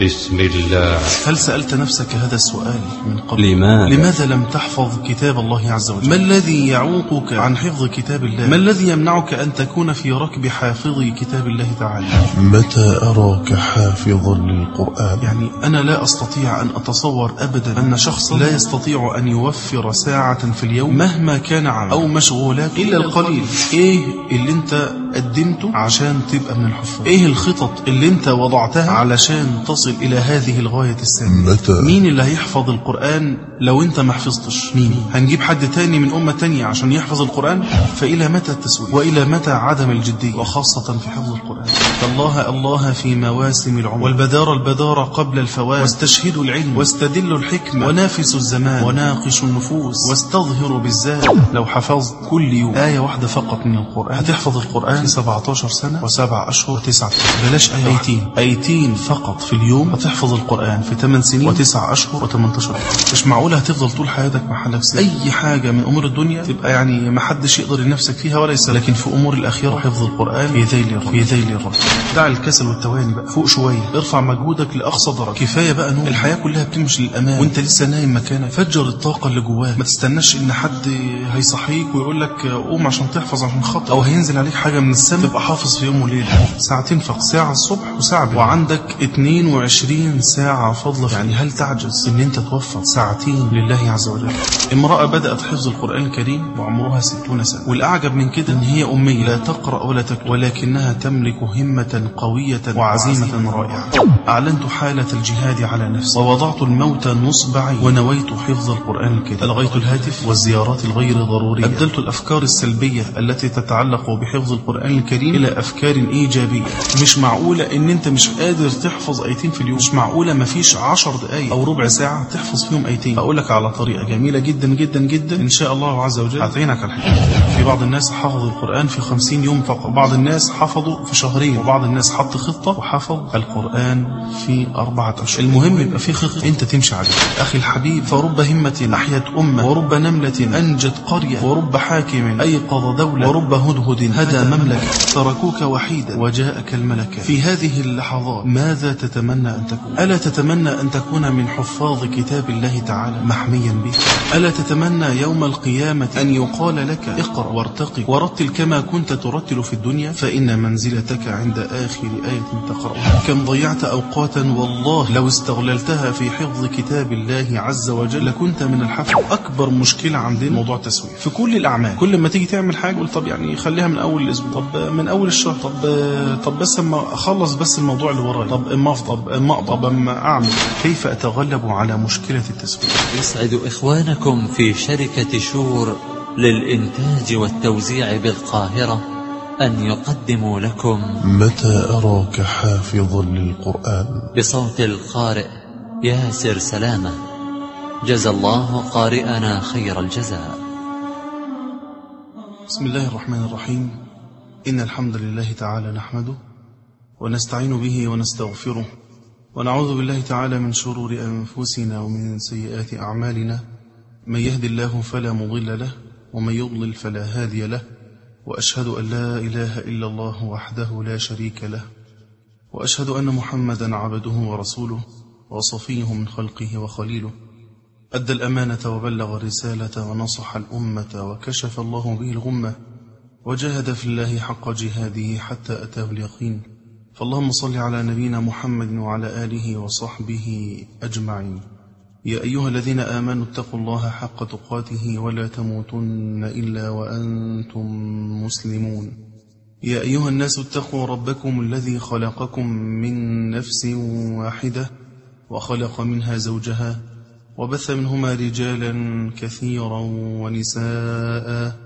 بسم الله. هل سألت نفسك هذا السؤال من قبل؟ لماذا؟ لماذا لم تحفظ كتاب الله عز وجل؟ ما الذي يعوقك عن حفظ كتاب الله؟ ما الذي يمنعك أن تكون في ركب حافظ كتاب الله تعالى؟ متى أراك حافظا للقرآن؟ يعني أنا لا أستطيع أن أتصور أبدا أن شخصا لا يستطيع أن يوفر ساعة في اليوم مهما كان عمل أو مشغولات إلا القليل. إيه اللي أنت قدمته عشان تبقى من الحفاظ؟ إيه الخطط اللي أنت وضعتها علشان تصل إلى هذه الغاية السامية. متى؟ مين اللي هيحفظ القرآن لو أنت ما حفظتش؟ مين؟ هنجيب حد تاني من أمة تانية عشان يحفظ القرآن؟ فإلى متى التسويف وإلى متى عدم الجدية؟ وخاصة في حفظ القرآن. فالله الله في مواسم العمر. والبدار البدار قبل الفوات واستشهدوا العلم. واستدلوا الحكمة. ونافسوا الزمان. وناقشوا النفوس. واستظهروا بالذات. لو حفظت كل يوم آية واحدة فقط من القرآن. هتحفظ القرآن في 17 سنة وسبع أشهر وتسعة. بلاش آية آيتين. آيتين فقط في اليوم هتحفظ القرآن في 8 سنين وتسع أشهر و18 أشهر مش معقولة هتفضل طول حياتك محلك سر أي حاجة من أمور الدنيا تبقى يعني ما حدش يقدر ينافسك فيها ولا يسأل لكن في أمور الآخرة حفظ القرآن في ذيل الرب. في ذيل الرب. دع الكسل والتواني بقى فوق شوية. ارفع مجهودك لأقصى درجة. كفاية بقى نوم الحياة كلها بتمشي للأمام وأنت لسه نايم مكانك. فجر الطاقة اللي جواك. ما تستناش إن حد هيصحيك ويقول لك قوم عشان تحفظ عشان خاطر أو هينزل عليك حاجة من السماء. تبقى حافظ في يوم وليلة. ساعتين فقط. ساعة الصبح وساعة بالليل. وعندك 22 ساعة فضلة يعني هل تعجز إن أنت توفر ساعتين لله عز وجل؟ امرأة بدأت حفظ القرآن الكريم وعمرها 60 سنة. والأعجب من كده إن هي أمية. لا تقرأ ولا تكتب ولكنها تملك همة قوية وعزيمة رائعة. أعلنت حالة الجهاد على نفسي. ووضعت الموت نصبعي ونويت حفظ القرآن الكريم. ألغيت الهاتف والزيارات الغير ضرورية. أبدلت الأفكار السلبية التي تتعلق بحفظ القرآن الكريم إلى أفكار إيجابية. مش معقولة إن أنت مش قادر تحفظ أيتين في اليوم؟ مش معقولة مفيش عشر دقايق أو ربع ساعة تحفظ فيهم أيتين. أقول لك على طريقة جميلة جدا جدا جدا. إن شاء الله عز وجل هتعينك على الحكاية في بعض الناس حفظوا القرآن في خمسين يوم فقط. بعض الناس حفظوا في شهرين. وبعض الناس حط خطة وحفظ القرآن في أربعة أشهر. المهم يبقى في خطة أنت تمشي عليها. أخي الحبيب فرب همة أحيت أمة. ورب نملة أنجت قرية. ورب حاكم أيقظ دولة. ورب هدهد هدى مملكة. تركوك وحيدا وجاءك الملك في هذه اللحظات ماذا تتمنى أن تكون؟ ألا تتمنى أن تكون من حفاظ كتاب الله تعالى محميا به؟ ألا تتمنى يوم القيامة أن يقال لك اقرأ وارتقي ورتل كما كنت ترتل في الدنيا؟ فإن منزلتك عند آخر آية تقرأها. كم ضيعت أوقاتا والله لو استغللتها في حفظ كتاب الله عز وجل لكنت من الحفظ. أكبر مشكلة عندنا موضوع التسويف. في كل الأعمال كل ما تيجي تعمل حاجة قول طب يعني خليها من أول الأسبوع. طب من أول الشهر. طب طب بس أما أخلص بس الموضوع اللي ورايا طب إما افضل إما اقضى إما أعمل. كيف أتغلب على مشكلة التسويف يسعد إخوانكم في شركة شور للإنتاج والتوزيع بالقاهرة أن يقدموا لكم متى أراك حافظا للقرآن؟ بصوت القارئ ياسر سلامة. جزى الله قارئنا خير الجزاء. بسم الله الرحمن الرحيم. إن الحمد لله تعالى نحمده ونستعين به ونستغفره ونعوذ بالله تعالى من شرور أنفسنا ومن سيئات أعمالنا. من يهد الله فلا مضل له ومن يضلل فلا هادي له وأشهد أن لا إله إلا الله وحده لا شريك له وأشهد أن محمدا عبده ورسوله وصفيه من خلقه وخليله. أدى الأمانة وبلغ الرسالة ونصح الأمة وكشف الله به الغمة وجاهد في الله حق جهاده حتى أتاه اليقين. فاللهم صل على نبينا محمد وعلى آله وصحبه أجمعين. يا أيها الذين آمنوا اتقوا الله حق تقاته ولا تموتن إلا وأنتم مسلمون. يا أيها الناس اتقوا ربكم الذي خلقكم من نفس واحدة وخلق منها زوجها وبث منهما رجالا كثيرا ونساء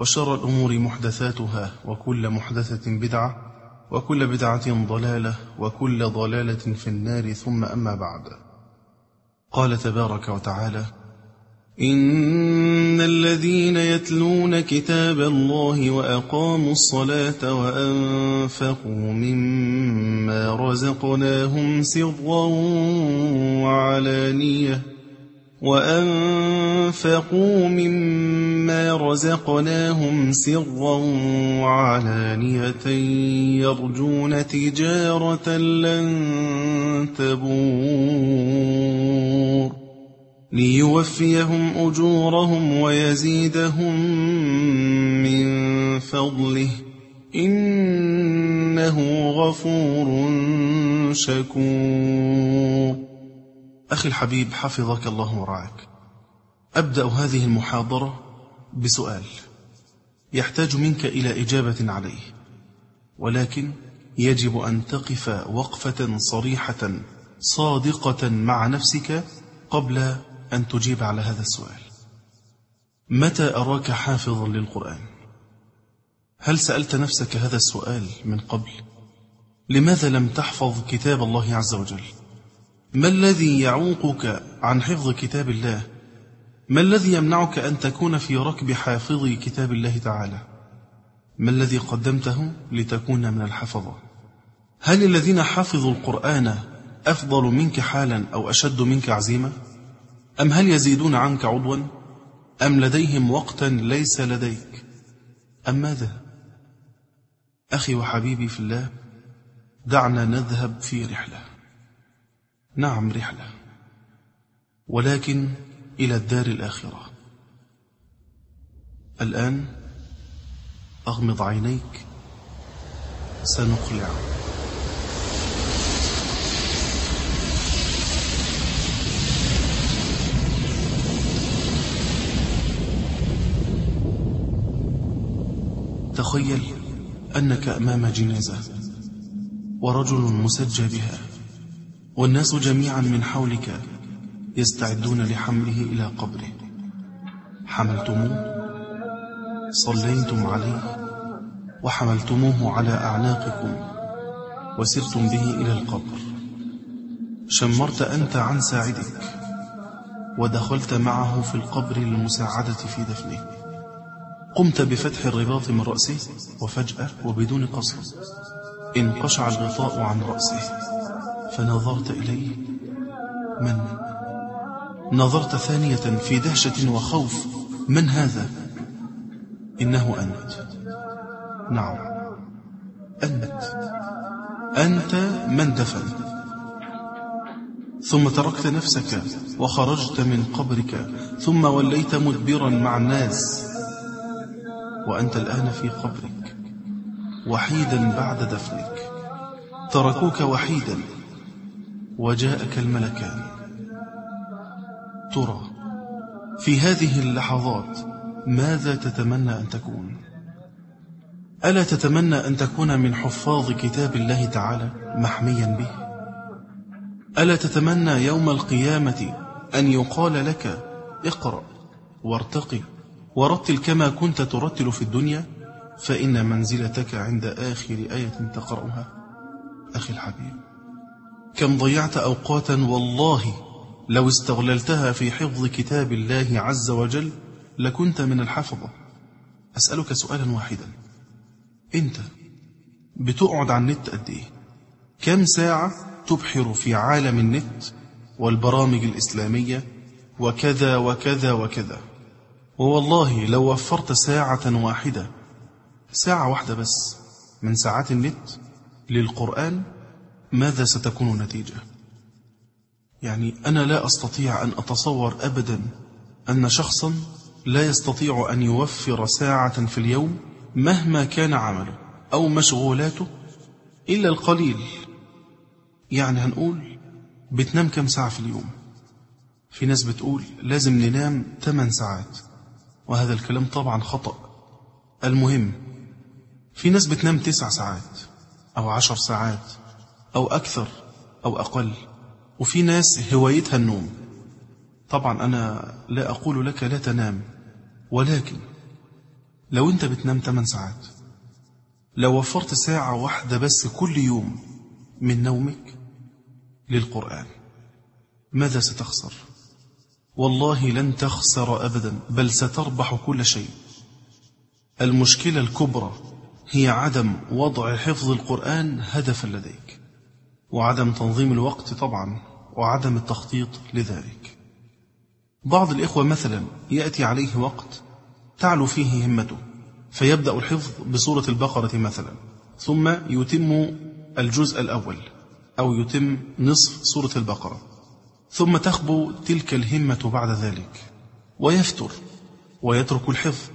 وشر الأمور محدثاتها وكل محدثة بدعة وكل بدعة ضلالة وكل ضلالة في النار ثم أما بعد. قال تبارك وتعالى إن الذين يتلون كتاب الله وأقاموا الصلاة وأنفقوا مما رزقناهم سرا وعلانية وأنفقوا مما رزقناهم سرا وعلانية يرجون تجارة لن تبور ليوفيهم أجورهم ويزيدهم من فضله إنه غفور شكور أخي الحبيب حفظك الله ورعاك. أبدأ هذه المحاضرة بسؤال يحتاج منك إلى إجابة عليه ولكن يجب أن تقف وقفة صريحة صادقة مع نفسك قبل أن تجيب على هذا السؤال. متى أراك حافظا للقرآن؟ هل سألت نفسك هذا السؤال من قبل؟ لماذا لم تحفظ كتاب الله عز وجل؟ ما الذي يعوقك عن حفظ كتاب الله؟ ما الذي يمنعك أن تكون في ركب حافظ كتاب الله تعالى؟ ما الذي قدمته لتكون من الحفظة هل الذين حفظوا القرآن أفضل منك حالا أو أشد منك عزيمة أم هل يزيدون عنك عضوا؟ أم لديهم وقتا ليس لديك؟ أم ماذا؟ أخي وحبيبي في الله دعنا نذهب في رحلة. نعم رحلة. ولكن إلى الدار الآخرة. الآن أغمض عينيك سنقلع. تخيل أنك أمام جنازة ورجل مسجى بها. والناس جميعا من حولك يستعدون لحمله إلى قبره. حملتموه صليتم عليه وحملتموه على أعناقكم وسرتم به إلى القبر. شمرت أنت عن ساعدك ودخلت معه في القبر للمساعدة في دفنه. قمت بفتح الرباط من رأسه وفجأة وبدون قصد انقشع الغطاء عن رأسه. فنظرت إليه. من؟ نظرت ثانية في دهشة وخوف. من هذا؟ إنه أنت. نعم. أنت. أنت من دفن. ثم تركت نفسك وخرجت من قبرك. ثم وليت مدبرا مع الناس. وأنت الآن في قبرك. وحيدا بعد دفنك. تركوك وحيدا. وجاءك الملكان. ترى في هذه اللحظات ماذا تتمنى أن تكون؟ ألا تتمنى أن تكون من حفاظ كتاب الله تعالى محميا به؟ ألا تتمنى يوم القيامة أن يقال لك اقرأ وارتقي ورتل كما كنت ترتل في الدنيا؟ فإن منزلتك عند آخر آية تقرأها. أخي الحبيب. كم ضيعت أوقاتا والله لو استغللتها في حفظ كتاب الله عز وجل لكنت من الحفظة. أسألك سؤالا واحدا. أنت بتقعد على النت قد إيه؟ كم ساعة تبحر في عالم النت والبرامج الإسلامية وكذا وكذا وكذا؟ ووالله لو وفرت ساعة واحدة ساعة واحدة بس من ساعات النت للقرآن ماذا ستكون النتيجة؟ يعني أنا لا أستطيع أن أتصور أبدا أن شخصا لا يستطيع أن يوفر ساعة في اليوم مهما كان عمله أو مشغولاته إلا القليل. يعني هنقول بتنام كم ساعة في اليوم؟ في ناس بتقول لازم ننام 8 ساعات وهذا الكلام طبعا خطأ. المهم في ناس بتنام 9 ساعات أو 10 ساعات. أو أكثر أو أقل. وفي ناس هوايتها النوم. طبعا أنا لا أقول لك لا تنام ولكن لو أنت بتنام 8 ساعات لو وفرت ساعة واحدة بس كل يوم من نومك للقرآن ماذا ستخسر؟ والله لن تخسر أبدا بل ستربح كل شيء. المشكلة الكبرى هي عدم وضع حفظ القرآن هدفا لديك. وعدم تنظيم الوقت طبعا وعدم التخطيط لذلك. بعض الإخوة مثلا يأتي عليه وقت تعلو فيه همته فيبدأ الحفظ بسورة البقرة مثلا ثم يتم الجزء الأول أو يتم نصف سورة البقرة ثم تخبو تلك الهمة بعد ذلك ويفتر ويترك الحفظ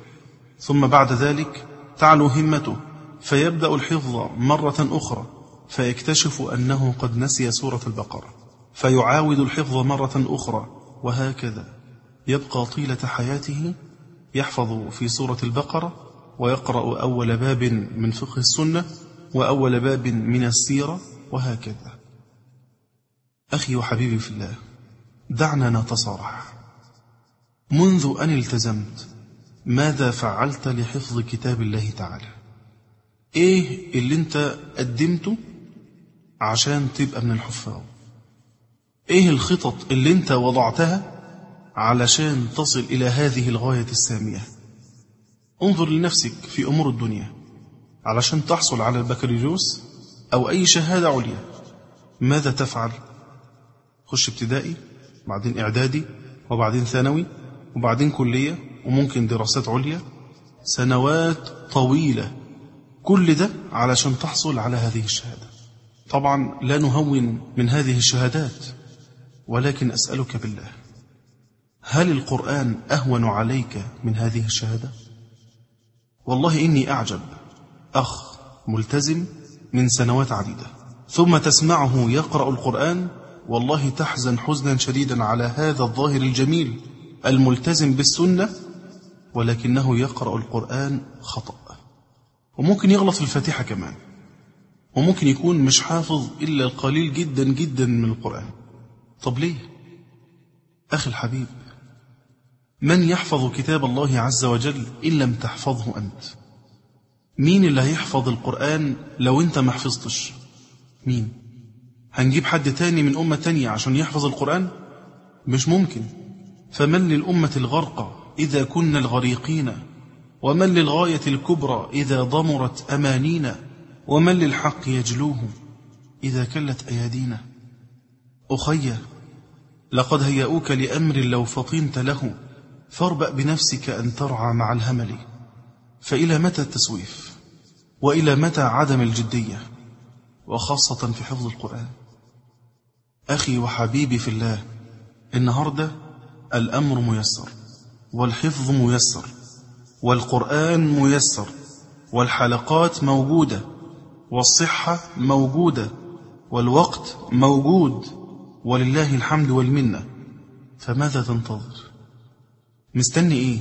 ثم بعد ذلك تعلو همته فيبدأ الحفظ مرة أخرى. فيكتشف أنه قد نسي سورة البقرة فيعاود الحفظ مرة أخرى وهكذا. يبقى طيلة حياته يحفظ في سورة البقرة ويقرأ أول باب من فقه السنة وأول باب من السيرة وهكذا. أخي وحبيبي في الله دعنا نتصارح. منذ أن التزمت ماذا فعلت لحفظ كتاب الله تعالى؟ إيه اللي أنت قدمته؟ عشان تبقى من الحفاظ. إيه الخطط اللي أنت وضعتها علشان تصل إلى هذه الغاية السامية؟ انظر لنفسك في أمور الدنيا علشان تحصل على البكالوريوس أو أي شهادة عليا. ماذا تفعل؟ خش ابتدائي بعدين إعدادي وبعدين ثانوي وبعدين كلية وممكن دراسات عليا. سنوات طويلة. كل ده علشان تحصل على هذه الشهادة. طبعا لا نهون من هذه الشهادات ولكن أسألك بالله هل القرآن أهون عليك من هذه الشهادة؟ والله إني أعجب أخ ملتزم من سنوات عديدة ثم تسمعه يقرأ القرآن والله تحزن حزنا شديدا على هذا الظاهر الجميل الملتزم بالسنة ولكنه يقرأ القرآن خطأ وممكن يغلط في الفاتحة كمان وممكن يكون مش حافظ إلا القليل جدا جدا من القرآن. طب ليه؟ أخي الحبيب من يحفظ كتاب الله عز وجل إن لم تحفظه أنت؟ مين اللي هيحفظ القرآن لو أنت ما حفظتش؟ مين؟ هنجيب حد تاني من أمة تانية عشان يحفظ القرآن؟ مش ممكن. فمن للأمة الغرقى إذا كنا الغريقين؟ ومن للغاية الكبرى إذا ضمرت أمانينا؟ ومن للحق يجلوه إذا كلت أيادينا أخي لقد هيأوك لأمر لو فطنت له فاربأ بنفسك أن ترعى مع الهمل. فإلى متى التسويف؟ وإلى متى عدم الجدية؟ وخاصة في حفظ القرآن. أخي وحبيبي في الله النهاردة الأمر ميسر والحفظ ميسر والقرآن ميسر والحلقات موجودة. والصحة موجودة والوقت موجود ولله الحمد والمنة. فماذا تنتظر؟ مستني إيه؟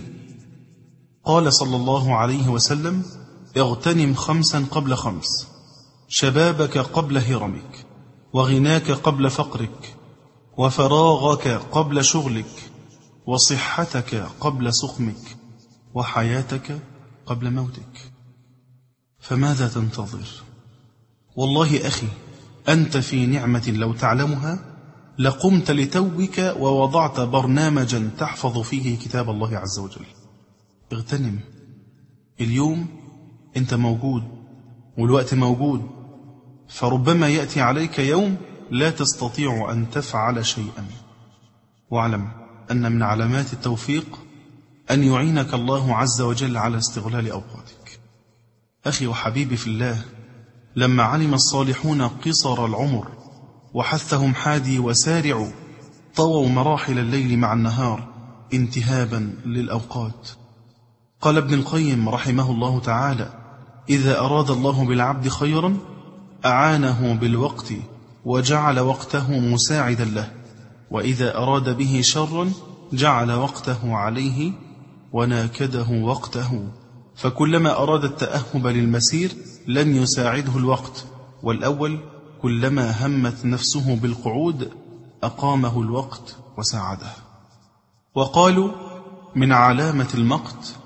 قال صلى الله عليه وسلم اغتنم خمسا قبل خمس شبابك قبل هرمك وغناك قبل فقرك وفراغك قبل شغلك وصحتك قبل سقمك وحياتك قبل موتك. فماذا تنتظر؟ والله أخي أنت في نعمة لو تعلمها لقمت لتوك ووضعت برنامجا تحفظ فيه كتاب الله عز وجل. اغتنم. اليوم أنت موجود والوقت موجود فربما يأتي عليك يوم لا تستطيع أن تفعل شيئا. واعلم أن من علامات التوفيق أن يعينك الله عز وجل على استغلال أوقاتك. أخي وحبيبي في الله لما علم الصالحون قصر العمر وحثهم حادي وسارعوا طووا مراحل الليل مع النهار انتهابا للأوقات. قال ابن القيم رحمه الله تعالى إذا أراد الله بالعبد خيرا أعانه بالوقت وجعل وقته مساعدا له وإذا أراد به شرا جعل وقته عليه وناكده وقته. فكلما أراد التأهب للمسير لم يساعده الوقت. والأول كلما همت نفسه بالقعود أقامه الوقت وساعده. وقالوا من علامة المقت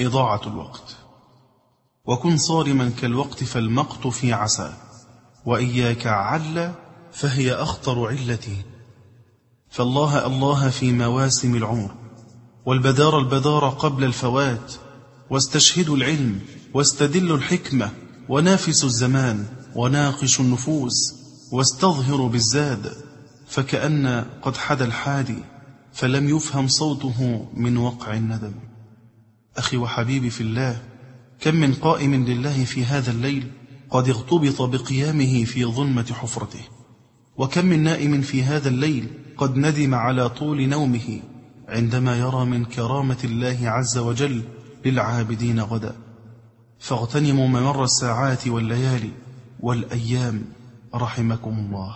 إضاعة الوقت. وكن صارما كالوقت فالمقت في عسى. وإياك عل فهي أخطر علتي. فالله الله في مواسم العمر. والبدار البدار قبل الفوات. واستشهدوا العلم واستدلوا الحكمة. ونافسوا الزمان وناقشوا النفوس واستظهروا بالزاد فكأن قد حدا الحادي فلم يفهم صوته من وقع الندم. أخي وحبيبي في الله كم من قائم لله في هذا الليل قد اغتبط بقيامه في ظلمة حفرته. وكم من نائم في هذا الليل قد ندم على طول نومه عندما يرى من كرامة الله عز وجل للعابدين غدا. فاغتنموا ممر الساعات والليالي والأيام رحمكم الله.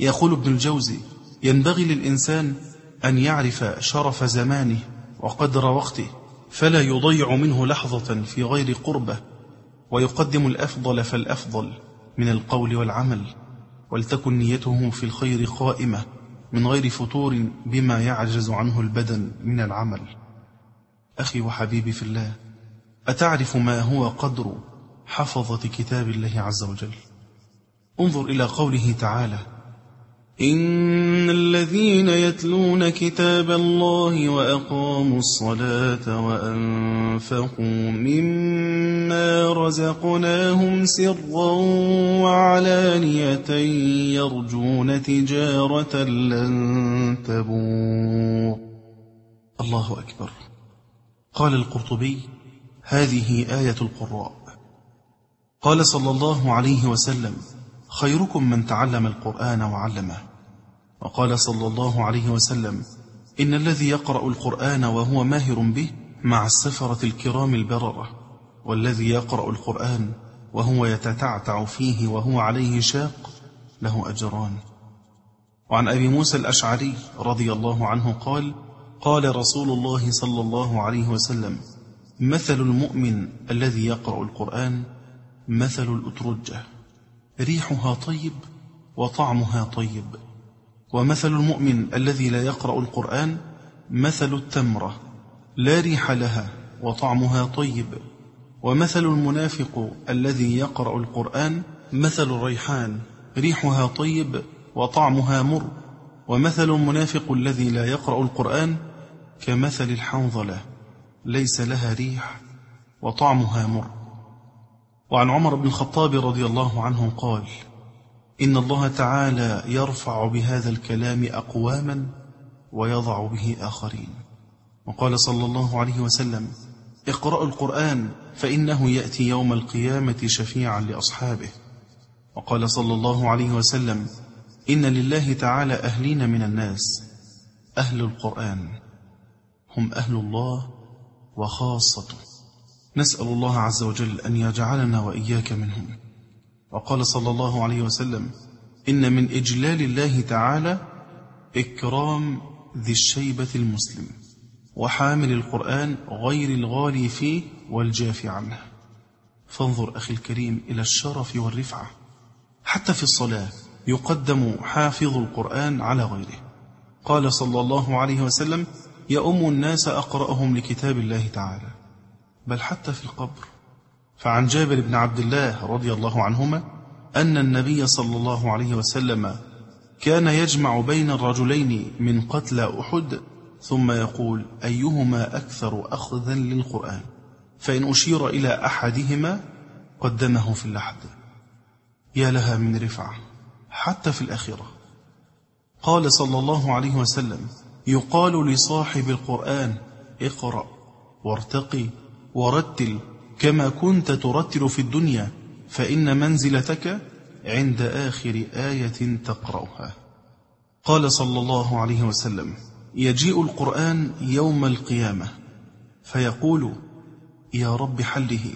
يقول ابن الجوزي ينبغي للإنسان أن يعرف شرف زمانه وقدر وقته فلا يضيع منه لحظة في غير قربة ويقدم الأفضل فالأفضل من القول والعمل ولتكن نيته في الخير قائمة من غير فتور بما يعجز عنه البدن من العمل. أخي وحبيبي في الله أتعرف ما هو قدر حفظة كتاب الله عز وجل؟ انظر إلى قوله تعالى إن الذين يتلون كتاب الله وأقاموا الصلاة وأنفقوا مما رزقناهم سرا وعلانية يرجون تجارة لن تبور. الله أكبر. قال القرطبي هذه آية القراء. قال صلى الله عليه وسلم خيركم من تعلم القرآن وعلمه. وقال صلى الله عليه وسلم إن الذي يقرأ القرآن وهو ماهر به مع السفرة الكرام البررة والذي يقرأ القرآن وهو يتتعتع فيه وهو عليه شاق له أجران. وعن أبي موسى الأشعري رضي الله عنه قال قال رسول الله صلى الله عليه وسلم مثل المؤمن الذي يقرأ القرآن مثل الأترجة. ريحها طيب وطعمها طيب. ومثل المؤمن الذي لا يقرأ القرآن مثل التمرة لا ريح لها وطعمها طيب. ومثل المنافق الذي يقرأ القرآن مثل الريحان ريحها طيب وطعمها مر. ومثل المنافق الذي لا يقرأ القرآن كمثل الحنظلة. ليس لها ريح وطعمها مر. وعن عمر بن الخطاب رضي الله عنه قال إن الله تعالى يرفع بهذا الكلام أقواما ويضع به آخرين. وقال صلى الله عليه وسلم اقرأوا القرآن فإنه يأتي يوم القيامة شفيعا لأصحابه. وقال صلى الله عليه وسلم إن لله تعالى أهلين من الناس أهل القرآن هم أهل الله وخاصته. نسأل الله عز وجل أن يجعلنا وإياك منهم. وقال صلى الله عليه وسلم إن من إجلال الله تعالى إكرام ذي الشيبة المسلم وحامل القرآن غير الغالي فيه والجاف عنه. فانظر أخي الكريم إلى الشرف والرفعة. حتى في الصلاة يقدم حافظ القرآن على غيره. قال صلى الله عليه وسلم يؤم الناس أقرأهم لكتاب الله تعالى بل حتى في القبر. فعن جابر بن عبد الله رضي الله عنهما أن النبي صلى الله عليه وسلم كان يجمع بين الرجلين من قتلى أحد ثم يقول أيهما أكثر أخذا للقرآن؟ فإن أشير إلى أحدهما قدمه في اللحد. يا لها من رفعة حتى في الأخيرة. قال صلى الله عليه وسلم يقال لصاحب القرآن اقرأ وارتقي ورتل كما كنت ترتل في الدنيا فإن منزلتك عند آخر آية تقرأها. قال صلى الله عليه وسلم يجيء القرآن يوم القيامة فيقول يا رب حله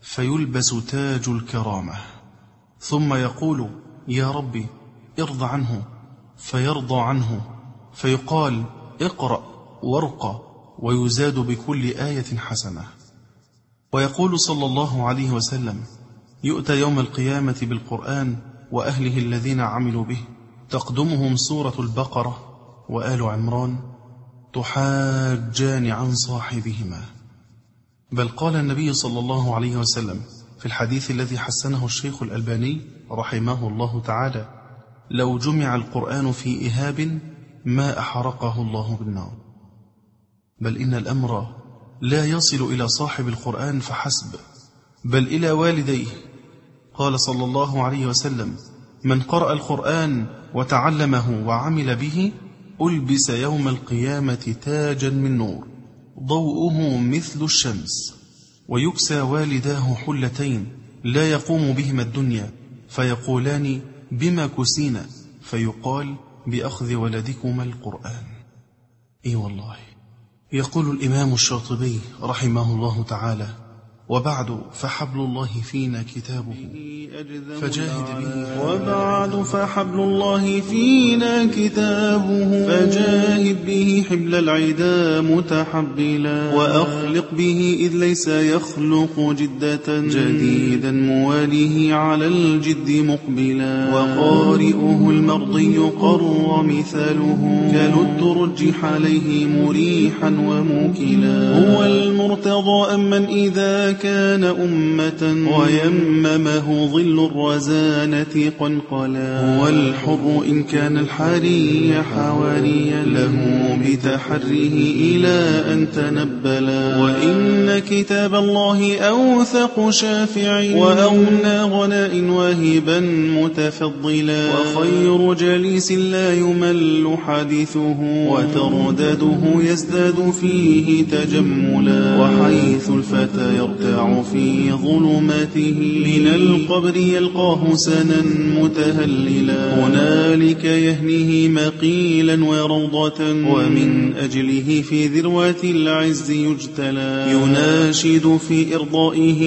فيلبس تاج الكرامة. ثم يقول يا رب ارضى عنه فيرضى عنه. فيقال اقرأ وارقى ويزاد بكل آية حسنة. ويقول صلى الله عليه وسلم يؤتى يوم القيامة بالقرآن وأهله الذين عملوا به. تقدمهم سورة البقرة وآل عمران تحاجان عن صاحبهما. بل قال النبي صلى الله عليه وسلم في الحديث الذي حسنه الشيخ الألباني رحمه الله تعالى لو جمع القرآن في إهاب ما أحرقه الله بالنار. بل إن الأمر لا يصل إلى صاحب القرآن فحسب. بل إلى والديه. قال صلى الله عليه وسلم من قرأ القرآن وتعلمه وعمل به ألبس يوم القيامة تاجا من نور. ضوءه مثل الشمس. ويكسى والداه حلتين لا يقوم بهما الدنيا. فيقولان بما كسينا؟ فيقال بأخذ ولدكما القرآن. إي والله. يقول الإمام الشاطبي رحمه الله تعالى وبعد فحبل الله فينا كتابه. فجاهد به. وبعد فحبل الله فينا كتابه. فجاهد به حبل العدا متحبلا. وأخلق به إذ ليس يخلق جدة. جديدا مواليه على الجد مقبلا. وقارئه المرضي قر مثاله كالترجح عليه مريحا وموكلا. هو المرتضى أمن إذا كان أمة. ويممه ظل الرزانة قنقلا. هو الحر إن كان الحري حواريا. له بتحريه إلى أن تنبلا. وإن كتاب الله أوثق شافع. وأغنى غناء واهبا متفضلا. وخير جليس لا يمل حديثه. وتردده يزداد فيه تجملا. وحيث الفتى يرتاح في ظلماته. من القبر يلقاه سنا متهللا. هنالك يهنيه مقيلا وروضة. ومن أجله في ذروة العز يجتلى. يناشد في إرضائه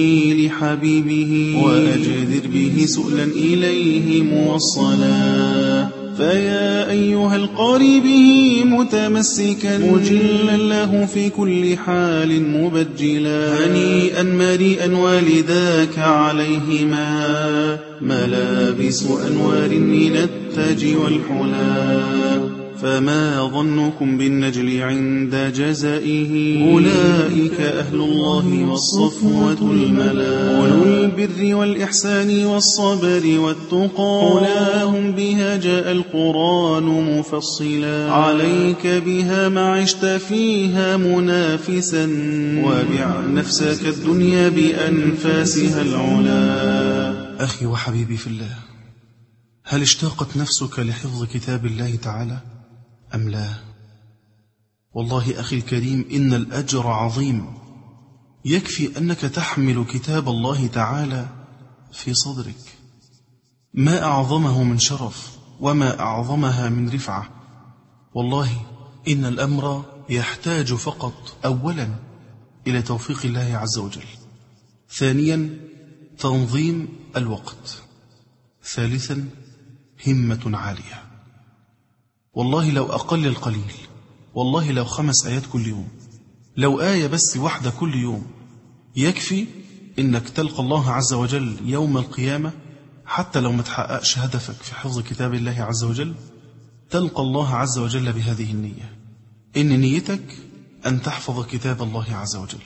لحبيبه. وأجدر به سؤلا إليه موصلا. فيا أيها القاري به متمسكا. مجلا له في كل حال مبجلا. هنيئا مريئا والداك عليهما. ملابس أنوار من التاج والحلا. فما ظنكم بالنجل عند جزائه؟ أولئك أهل الله والصفوة الملا أولو البر والإحسان والصبر والتقى. أولاهم بها جاء القرآن مفصلا. عليك بها ما عشت فيها منافسا. وبع نفسك الدنيا بأنفاسها العلا. أخي وحبيبي في الله هل اشتاقت نفسك لحفظ كتاب الله تعالى؟ أم لا؟ والله أخي الكريم إن الأجر عظيم. يكفي أنك تحمل كتاب الله تعالى في صدرك. ما أعظمه من شرف وما أعظمها من رفعة. والله إن الأمر يحتاج فقط أولا إلى توفيق الله عز وجل. ثانيا تنظيم الوقت. ثالثا همة عالية. والله لو أقل القليل والله لو خمس آيات كل يوم لو آية بس واحدة كل يوم يكفي إنك تلقى الله عز وجل يوم القيامة حتى لو ما تحققش هدفك في حفظ كتاب الله عز وجل تلقى الله عز وجل بهذه النية. إن نيتك أن تحفظ كتاب الله عز وجل.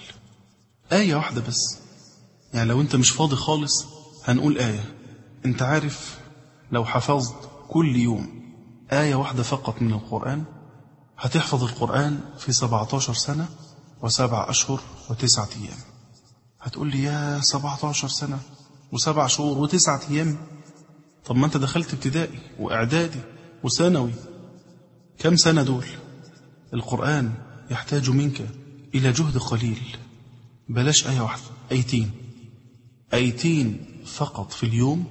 آية واحدة بس. يعني لو أنت مش فاضي خالص هنقول آية. أنت عارف لو حفظت كل يوم آية واحدة فقط من القرآن. هتحفظ القرآن في 17 سنة وسبع أشهر وتسعة أيام. هتقول لي يا 17 سنة وسبع شهور وتسعة أيام. طب ما أنت دخلت ابتدائي وإعدادي وثانوي. كم سنة دول؟ القرآن يحتاج منك إلى جهد قليل. بلاش آية واحدة أيتين. أيتين فقط في اليوم.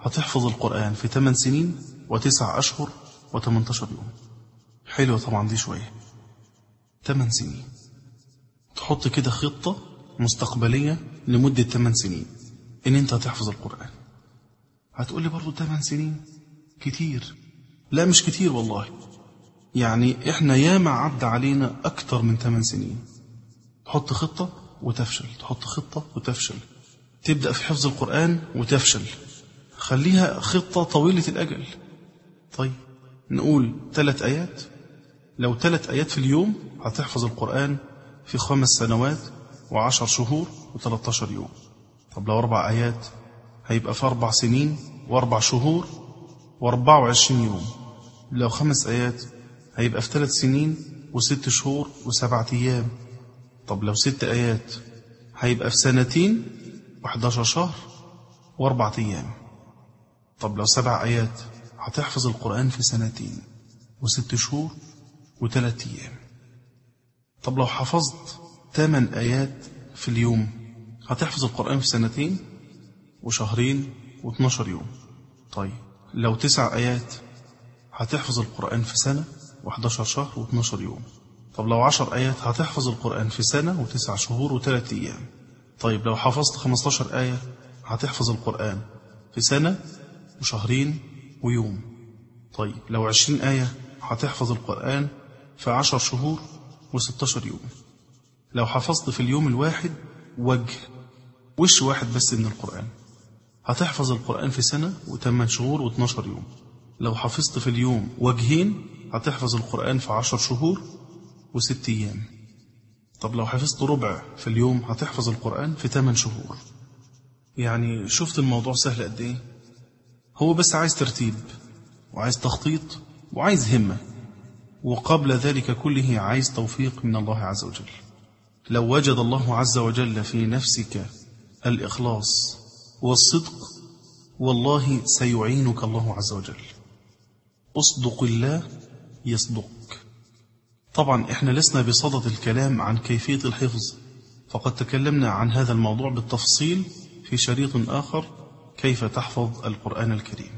هتحفظ القرآن في 8 سنين وتسع أشهر و18 يوم. حلوة طبعا دي شوية. 8 سنين. تحط كده خطة مستقبلية لمدة 8 سنين إن أنت هتحفظ القرآن. هتقول لي برضو 8 سنين؟ كتير. لا مش كتير والله. يعني إحنا ياما عدى علينا أكتر من 8 سنين. تحط خطة وتفشل. تحط خطة وتفشل. تبدأ في حفظ القرآن وتفشل. خليها خطة طويلة الأجل. طيب. نقول ثلاث آيات. لو ثلاث آيات في اليوم هتحفظ القرآن في خمس سنوات وعشر شهور وثلاثة يوم. طب لو أربع آيات هيبقى في أربع سنين وأربع شهور وأربع وعشرين يوم. لو خمس آيات هيبقى في ثلاث سنين وست شهور وسبعة أيام. طب لو ست آيات هيبقى في سنتين وحداشر شهر وأربعة أيام. طب لو سبع آيات هتحفظ القرآن في سنتين وست شهور وثلاث أيام. طب لو حفظت ثمان آيات في اليوم هتحفظ القرآن في سنتين وشهرين و12 يوم. طيب لو تسع آيات هتحفظ القرآن في سنة و11 شهر و12 يوم. طب لو 10 آيات هتحفظ القرآن في سنة وتسع شهور وثلاث أيام. طيب لو حفظت 15 آية هتحفظ القرآن في سنة وشهرين ويوم. طيب لو 20 آية هتحفظ القرآن في 10 شهور و16 يوم. لو حفظت في اليوم الواحد وجه. وش واحد بس من القرآن؟ هتحفظ القرآن في سنة وثمان شهور و12 يوم. لو حفظت في اليوم وجهين هتحفظ القرآن في عشر شهور وست أيام. طب لو حفظت ربع في اليوم هتحفظ القرآن في ثمان شهور. يعني شفت الموضوع سهل قد إيه؟ هو بس عايز ترتيب وعايز تخطيط وعايز همة. وقبل ذلك كله عايز توفيق من الله عز وجل. لو وجد الله عز وجل في نفسك الإخلاص والصدق والله سيعينك الله عز وجل. أصدق الله يصدق طبعا إحنا لسنا بصدد الكلام عن كيفية الحفظ فقد تكلمنا عن هذا الموضوع بالتفصيل في شريط آخر. كيف تحفظ القرآن الكريم.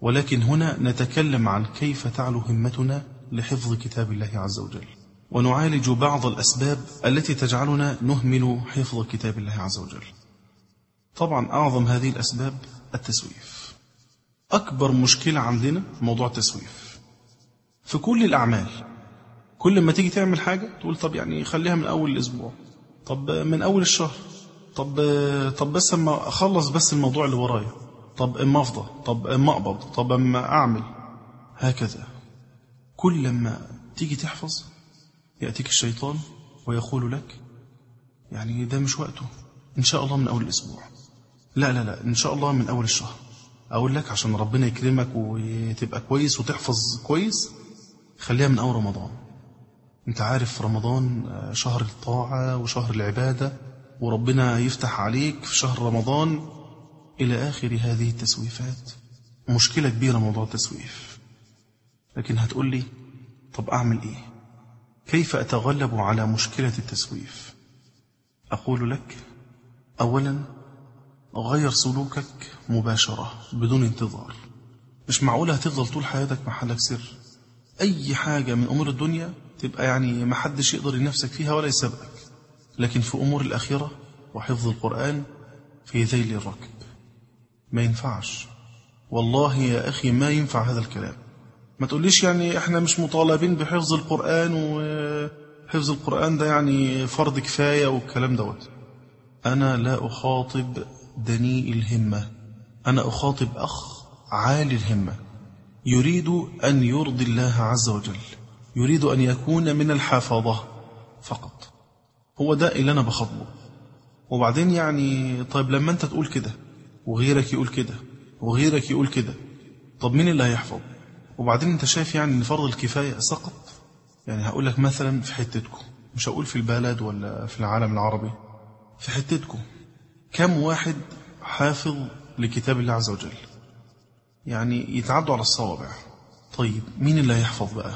ولكن هنا نتكلم عن كيف تعلو همتنا لحفظ كتاب الله عز وجل. ونعالج بعض الأسباب التي تجعلنا نهمل حفظ كتاب الله عز وجل. طبعا أعظم هذه الأسباب التسويف. أكبر مشكلة عندنا موضوع التسويف. في كل الأعمال كل ما تيجي تعمل حاجة تقول طب يعني خليها من أول الأسبوع. طب من أول الشهر. طب طب بس أما أخلص بس الموضوع اللي ورايا. طب أما أفضى طب أما أقبض؟ طب أما أعمل؟ هكذا. كل ما تيجي تحفظ يأتيك الشيطان ويقول لك يعني ده مش وقته. إن شاء الله من أول الأسبوع. لا لا لا إن شاء الله من أول الشهر. أقول لك عشان ربنا يكرمك وتبقى كويس وتحفظ كويس خليها من أول رمضان. أنت عارف رمضان شهر الطاعة وشهر العبادة. وربنا يفتح عليك في شهر رمضان إلى آخر هذه التسويفات. مشكلة كبيرة موضوع التسويف. لكن هتقول لي طب أعمل إيه؟ كيف أتغلب على مشكلة التسويف؟ أقول لك أولا غير سلوكك مباشرة بدون انتظار. مش معقولة هتفضل طول حياتك محلك سر. أي حاجة من أمور الدنيا تبقى يعني ما حدش يقدر ينفسك فيها ولا يسبقك لكن في أمور الآخرة وحفظ القرآن في ذيل الركب. ما ينفعش. والله يا أخي ما ينفع هذا الكلام. ما تقوليش يعني إحنا مش مطالبين بحفظ القرآن وحفظ القرآن ده يعني فرض كفاية والكلام دوت. أنا لا أخاطب دنيء الهمة. أنا أخاطب أخ عالي الهمة. يريد أن يرضي الله عز وجل. يريد أن يكون من الحافظة فقط. هو ده اللي أنا بخاطبه وبعدين يعني طيب لما أنت تقول كده وغيرك يقول كده وغيرك يقول كده طب مين اللي هيحفظ؟ وبعدين أنت شايف يعني أن فرض الكفاية سقط؟ يعني هقول لك مثلا في حتتكم مش هقول في البلد ولا في العالم العربي في حتتكم كم واحد حافظ لكتاب الله عز وجل؟ يعني يتعدوا على الصوابع. طيب مين اللي هيحفظ بقى؟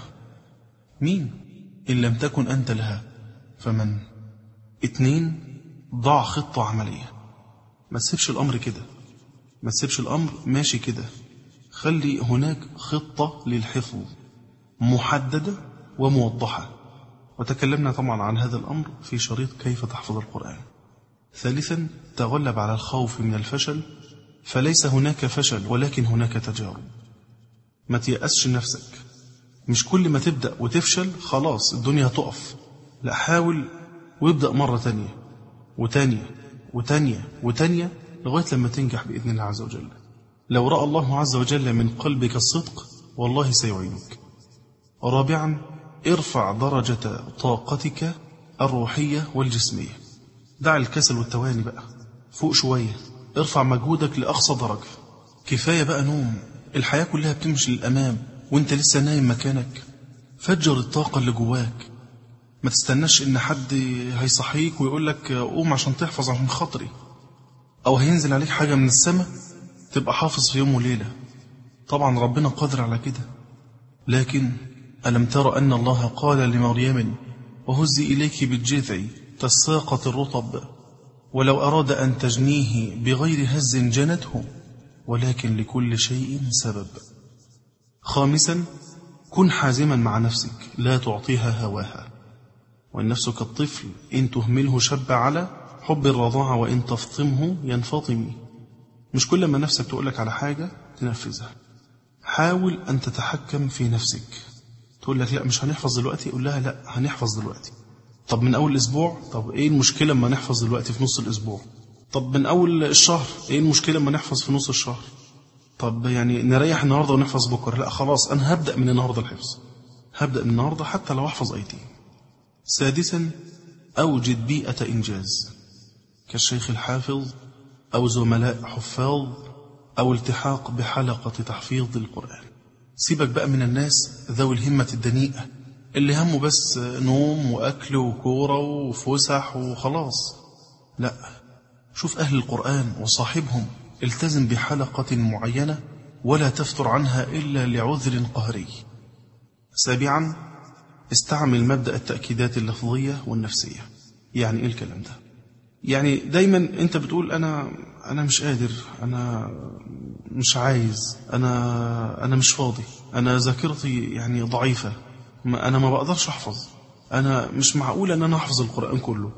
مين؟ إن لم تكن أنت لها فمن؟ اتنين ضع خطة عملية. ما تسيبش الأمر كده. ما تسيبش الأمر ماشي كده. خلي هناك خطة للحفظ محددة وموضحة. وتكلمنا طبعا عن هذا الأمر في شريط كيف تحفظ القرآن. ثالثا تغلب على الخوف من الفشل. فليس هناك فشل ولكن هناك تجارب. ما تيأسش نفسك. مش كل ما تبدأ وتفشل خلاص الدنيا هتقف لا حاول وابدأ مرة تانية وتانية وتانية وتانية لغاية لما تنجح بإذن الله عز وجل. لو رأى الله عز وجل من قلبك الصدق والله سيعينك. رابعا ارفع درجة طاقتك الروحية والجسمية. دع الكسل والتواني بقى. فوق شوية. ارفع مجهودك لأقصى درجة. كفاية بقى نوم. الحياة كلها بتمشي للأمام وانت لسه نايم مكانك. فجر الطاقة اللي جواك. ما تستناش إن حد هيصحيك ويقول لك قوم عشان تحفظ عشان خاطري. أو هينزل عليك حاجة من السماء تبقى حافظ في يوم وليلة. طبعا ربنا قادر على كده. لكن ألم تر أن الله قال لمريم وهزي إليك بالجذع تساقط الرطب ولو أراد أن تجنيه بغير هز جنته ولكن لكل شيء سبب. خامسا كن حازما مع نفسك لا تعطيها هواها. والنفس كالطفل إن تهمله شب على حب الرضاعة وإن تفطمه ينفطم. مش كل ما نفسك تقولك على حاجة تنفذها. حاول أن تتحكم في نفسك. تقول لك لا مش هنحفظ دلوقتي؟ قول لها لا هنحفظ دلوقتي. طب من أول الأسبوع طب إيه المشكلة لما نحفظ دلوقتي في نص الأسبوع؟ طب من أول الشهر؟ إيه المشكلة لما نحفظ في نص الشهر؟ طب يعني نريح النهاردة ونحفظ بكرة؟ لا خلاص أنا هبدأ من النهاردة الحفظ. هبدأ من النهاردة حتى لو أحفظ أيتين سادسا أوجد بيئة إنجاز. كالشيخ الحافظ أو زملاء حفاظ أو التحاق بحلقة تحفيظ القرآن. سيبك بقى من الناس ذوي الهمة الدنيئة اللي همه بس نوم وأكل وكورة وفسح وخلاص. لا شوف أهل القرآن وصاحبهم التزم بحلقة معينة ولا تفتر عنها إلا لعذر قهري. سابعا استعمل مبدأ التأكيدات اللفظية والنفسية يعني إيه الكلام ده؟ يعني دايما أنت بتقول أنا أنا مش قادر أنا مش عايز أنا أنا مش فاضي أنا ذاكرتي يعني ضعيفة ما أنا ما بقدرش أحفظ أنا مش معقول أن أنا أحفظ القرآن كله.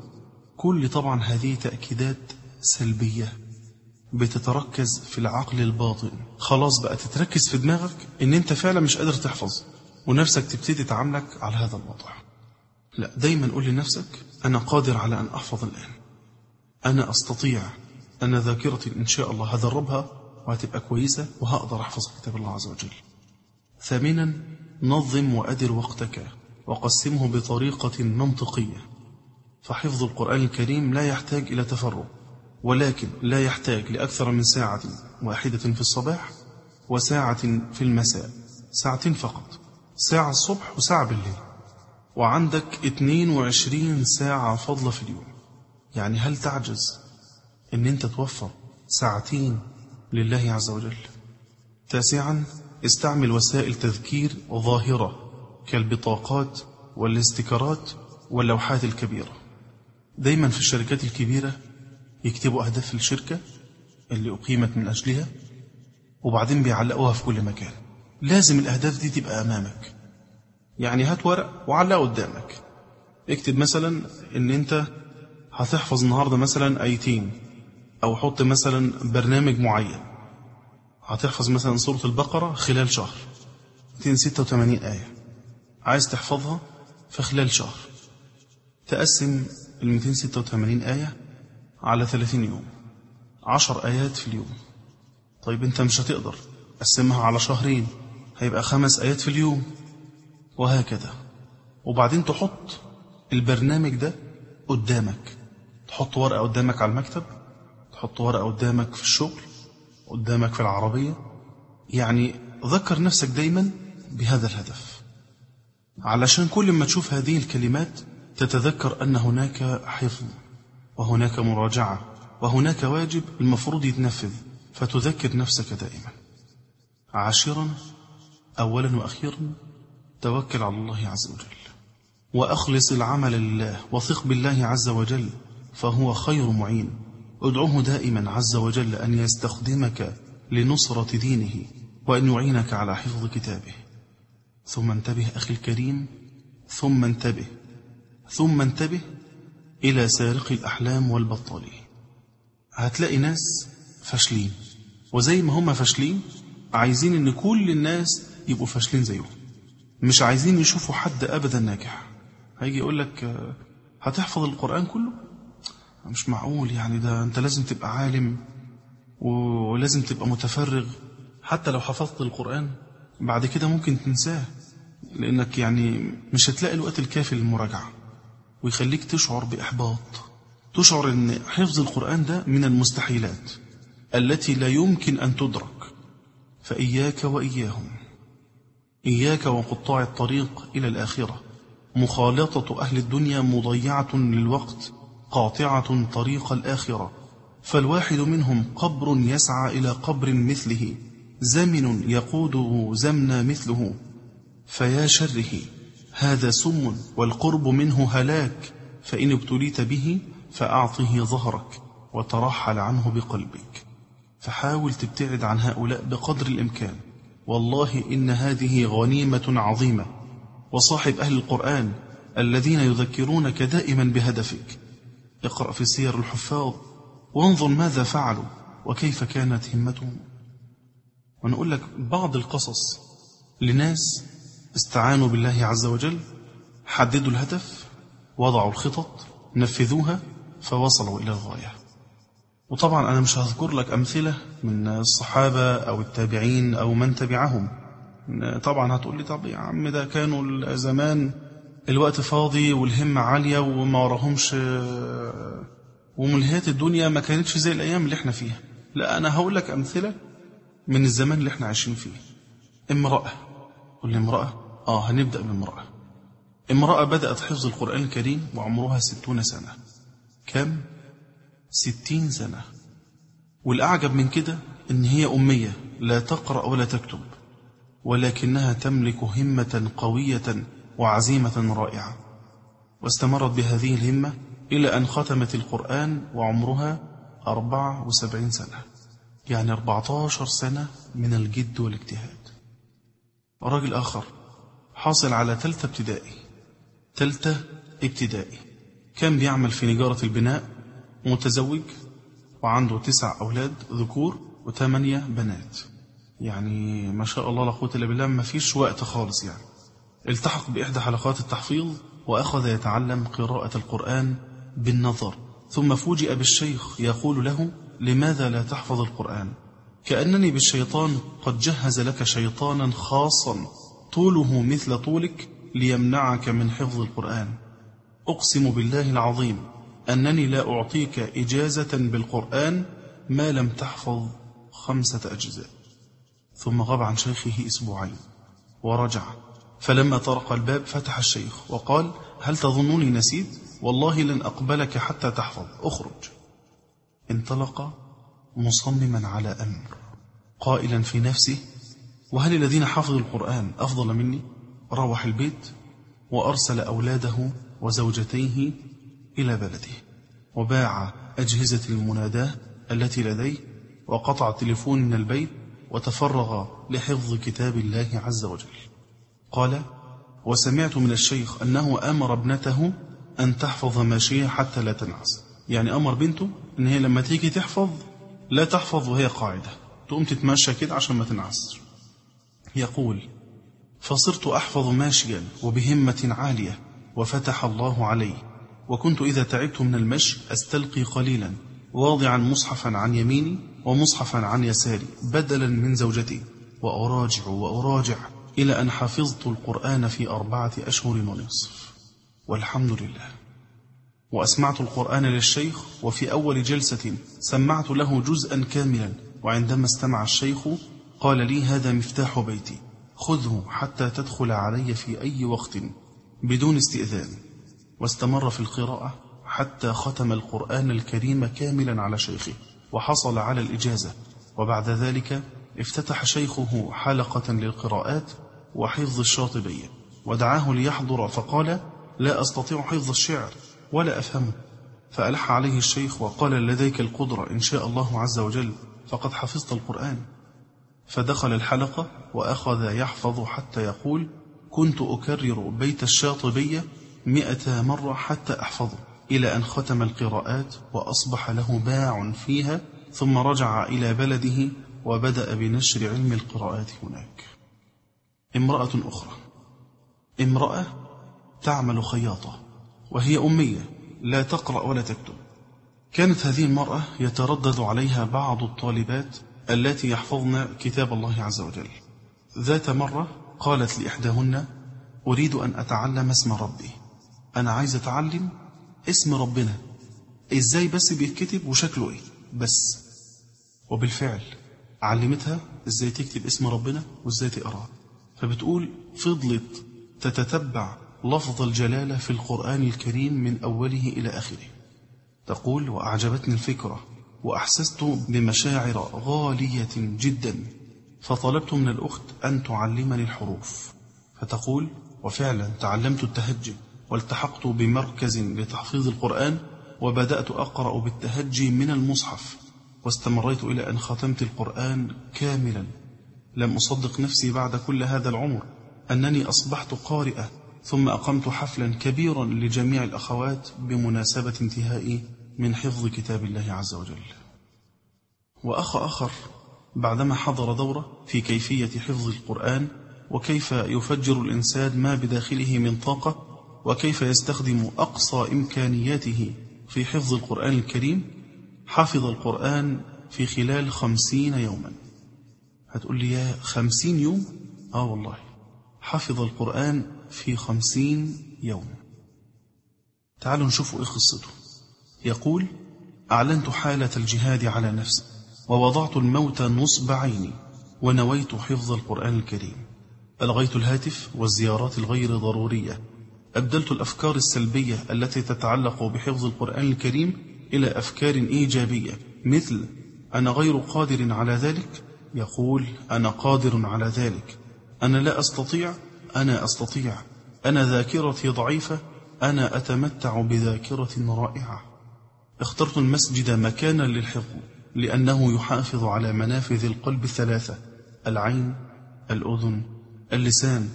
كل طبعا هذه تأكيدات سلبية بتتركز في العقل الباطن. خلاص بقى تتركز في دماغك إن أنت فعلا مش قادر تحفظ. ونفسك تبتدي تعاملك على هذا الوضع. لا دايما قول لنفسك أنا قادر على أن أحفظ الآن. أنا أستطيع أنا ذاكرتي إن شاء الله هدربها وهتبقى كويسة وهقدر أحفظ كتاب الله عز وجل. ثامنا نظم وأدر وقتك وقسمه بطريقة منطقية. فحفظ القرآن الكريم لا يحتاج إلى تفرغ ولكن لا يحتاج لأكثر من ساعة واحدة في الصباح وساعة في المساء ساعتين فقط. ساعة الصبح وساعة بالليل. وعندك 22 ساعة فضلة في اليوم. يعني هل تعجز إن أنت توفر ساعتين لله عز وجل؟ تاسعا استعمل وسائل تذكير ظاهرة كالبطاقات والاستيكرات واللوحات الكبيرة. دايما في الشركات الكبيرة يكتبوا أهداف الشركة اللي أقيمت من أجلها وبعدين بيعلقوها في كل مكان. لازم الأهداف دي تبقى أمامك. يعني هات ورق وعلقه قدامك. اكتب مثلا إن أنت هتحفظ النهاردة مثلا ايتين أو حط مثلا برنامج معين. هتحفظ مثلا سورة البقرة خلال شهر. 286 آية. عايز تحفظها؟ في خلال شهر. تقسم ال 286 آية على 30 يوم. 10 آيات في اليوم. طيب أنت مش هتقدر قسمها على شهرين. هيبقى خمس آيات في اليوم. وهكذا. وبعدين تحط البرنامج ده قدامك. تحط ورقة قدامك على المكتب تحط ورقة قدامك في الشغل قدامك في العربية. يعني ذكر نفسك دايما بهذا الهدف. علشان كل ما تشوف هذه الكلمات تتذكر أن هناك حفظ وهناك مراجعة وهناك واجب المفروض يتنفذ. فتذكر نفسك دائما. عاشرا أولا وأخيرا توكل على الله عز وجل. وأخلص العمل لله وثق بالله عز وجل فهو خير معين. ادعوه دائما عز وجل أن يستخدمك لنصرة دينه وأن يعينك على حفظ كتابه. ثم انتبه أخي الكريم ثم انتبه ثم انتبه إلى سارق الأحلام والبطالين هتلاقي ناس فاشلين وزي ما هم فاشلين عايزين إن كل الناس يبقوا فاشلين زيهم. مش عايزين يشوفوا حد ابدا ناجح. هيجي يقول لك هتحفظ القرآن كله؟ مش معقول يعني ده أنت لازم تبقى عالم ولازم تبقى متفرغ حتى لو حفظت القرآن. بعد كده ممكن تنساه لأنك يعني مش هتلاقي الوقت الكافي للمراجعة. ويخليك تشعر بإحباط. تشعر إن حفظ القرآن ده من المستحيلات التي لا يمكن أن تدرك. فإياك وإياهم. إياك وقطاع الطريق إلى الآخرة. مخالطة أهل الدنيا مضيعة للوقت قاطعة طريق الآخرة. فالواحد منهم قبر يسعى إلى قبر مثله زمن يقوده زمن مثله. فيا شره هذا سم والقرب منه هلاك فإن ابتليت به فأعطه ظهرك وترحل عنه بقلبك. فحاول تبتعد عن هؤلاء بقدر الإمكان. والله إن هذه غنيمة عظيمة. وصاحب أهل القرآن الذين يذكرونك دائما بهدفك. اقرأ في سير الحفاظ وانظر ماذا فعلوا وكيف كانت همتهم. ونقول لك بعض القصص لناس استعانوا بالله عز وجل حددوا الهدف وضعوا الخطط نفذوها فوصلوا إلى الغاية. وطبعا أنا مش هذكر لك أمثلة من الصحابة أو التابعين أو من تبعهم. طبعا هتقول لي طب يا عم ده كانوا زمان الوقت فاضي والهمة عالية وما وراهمش وملهيات الدنيا ما كانتش زي الأيام اللي إحنا فيها. لا أنا هقول لك أمثلة من الزمان اللي إحنا عايشين فيه. امرأة. قل لي امرأة؟ آه هنبدأ بامرأة. امرأة بدأت حفظ القرآن الكريم وعمرها ستون سنة. كم؟ ستين سنة. والأعجب من كده إن هي أمية لا تقرأ ولا تكتب ولكنها تملك همة قوية وعزيمة رائعة. واستمرت بهذه الهمة إلى أن ختمت القرآن وعمرها أربع وسبعين سنة يعني أربعتاشر سنة من الجد والاجتهاد. راجل آخر حاصل على تلتة ابتدائي. تلتة ابتدائي. كان بيعمل في نجارة البناء متزوج وعنده تسع أولاد ذكور وثمانية بنات. يعني ما شاء الله لا قوة إلا بالله ما فيش وقت خالص يعني. التحق بإحدى حلقات التحفيظ وأخذ يتعلم قراءة القرآن بالنظر. ثم فوجئ بالشيخ يقول له لماذا لا تحفظ القرآن؟ كأنني بالشيطان قد جهز لك شيطانا خاصا طوله مثل طولك ليمنعك من حفظ القرآن. أقسم بالله العظيم أنني لا أعطيك إجازة بالقرآن ما لم تحفظ خمسة أجزاء. ثم غاب عن شيخه أسبوعين ورجع. فلما طرق الباب فتح الشيخ وقال هل تظنني نسيت؟ والله لن أقبلك حتى تحفظ. أخرج. انطلق مصمما على أمر. قائلا في نفسه وهل الذين حفظوا القرآن أفضل مني؟ روح البيت وأرسل أولاده وزوجتيه إلى بلده وباع أجهزة المناداة التي لديه وقطع التليفون من البيت وتفرغ لحفظ كتاب الله عز وجل. قال وسمعت من الشيخ أنه أمر ابنته أن تحفظ ماشية حتى لا تنعس. يعني أمر بنته أن هي لما تيجي تحفظ لا تحفظ وهي قاعدة تقوم تتمشى كده عشان ما تنعس. يقول فصرت أحفظ ماشيا وبهمة عالية وفتح الله علي وكنت إذا تعبت من المشي أستلقي قليلا واضعا مصحفا عن يميني ومصحفا عن يساري بدلا من زوجتي. وأراجع وأراجع إلى أن حفظت القرآن في أربعة أشهر ونصف. والحمد لله. وأسمعت القرآن للشيخ وفي أول جلسة سمعت له جزءا كاملا وعندما استمع الشيخ قال لي هذا مفتاح بيتي خذه حتى تدخل علي في أي وقت بدون استئذان. واستمر في القراءة حتى ختم القرآن الكريم كاملا على شيخه وحصل على الإجازة. وبعد ذلك افتتح شيخه حلقة للقراءات وحفظ الشاطبية ودعاه ليحضر فقال لا أستطيع حفظ الشعر ولا أفهمه. فألح عليه الشيخ وقال لديك القدرة إن شاء الله عز وجل فقد حفظت القرآن. فدخل الحلقة وأخذ يحفظ حتى يقول كنت أكرر بيت الشاطبية مئة مرة حتى أحفظه إلى أن ختم القراءات وأصبح له باع فيها ثم رجع إلى بلده وبدأ بنشر علم القراءات هناك. امرأة أخرى. امرأة تعمل خياطة وهي أمية لا تقرأ ولا تكتب. كانت هذه المرأة يتردد عليها بعض الطالبات التي يحفظن كتاب الله عز وجل. ذات مرة قالت لإحداهن أريد أن أتعلم اسم ربي. أنا عايز أتعلم اسم ربنا. إزاي بس بيتكتب وشكله إيه؟ بس. وبالفعل علمتها إزاي تكتب اسم ربنا وإزاي تقرأ. فبتقول فضلت تتتبع لفظ الجلالة في القرآن الكريم من أوله إلى آخره. تقول وأعجبتني الفكرة وأحسست بمشاعر غالية جدا فطلبت من الأخت أن تعلمني الحروف. فتقول وفعلا تعلمت التهجي والتحقت بمركز لتحفيظ القرآن وبدأت أقرأ بالتهجي من المصحف واستمريت إلى أن ختمت القرآن كاملا. لم أصدق نفسي بعد كل هذا العمر أنني أصبحت قارئة ثم أقمت حفلا كبيرا لجميع الأخوات بمناسبة انتهائي من حفظ كتاب الله عز وجل. وأخ آخر بعدما حضر دورة في كيفية حفظ القرآن وكيف يفجر الإنسان ما بداخله من طاقة وكيف يستخدم أقصى إمكانياته في حفظ القرآن الكريم؟ حفظ القرآن في خلال خمسين يوما. هتقول لي يا خمسين يوم؟ آه والله. حفظ القرآن في خمسين يوم. تعالوا نشوفوا إيه قصته. يقول أعلنت حالة الجهاد على نفسي ووضعت الموت نصب عيني ونويت حفظ القرآن الكريم. ألغيت الهاتف والزيارات الغير ضرورية. أبدلت الأفكار السلبية التي تتعلق بحفظ القرآن الكريم إلى أفكار إيجابية مثل أنا غير قادر على ذلك؟ يقول أنا قادر على ذلك. أنا لا أستطيع؟ أنا أستطيع. أنا ذاكرتي ضعيفة؟ أنا أتمتع بذاكرة رائعة. اخترت المسجد مكانا للحفظ لأنه يحافظ على منافذ القلب الثلاثة العين الأذن اللسان.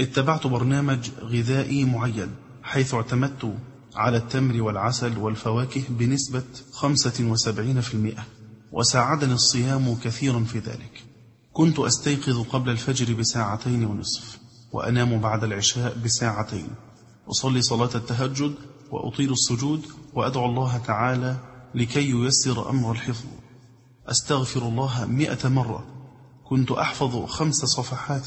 اتبعت برنامج غذائي معين حيث اعتمدت على التمر والعسل والفواكه بنسبة 75% وساعدني الصيام كثيرا في ذلك. كنت أستيقظ قبل الفجر بساعتين ونصف وأنام بعد العشاء بساعتين. أصلي صلاة التهجد وأطيل السجود وأدعو الله تعالى لكي ييسر أمر الحفظ. أستغفر الله مئة مرة. كنت أحفظ خمس صفحات.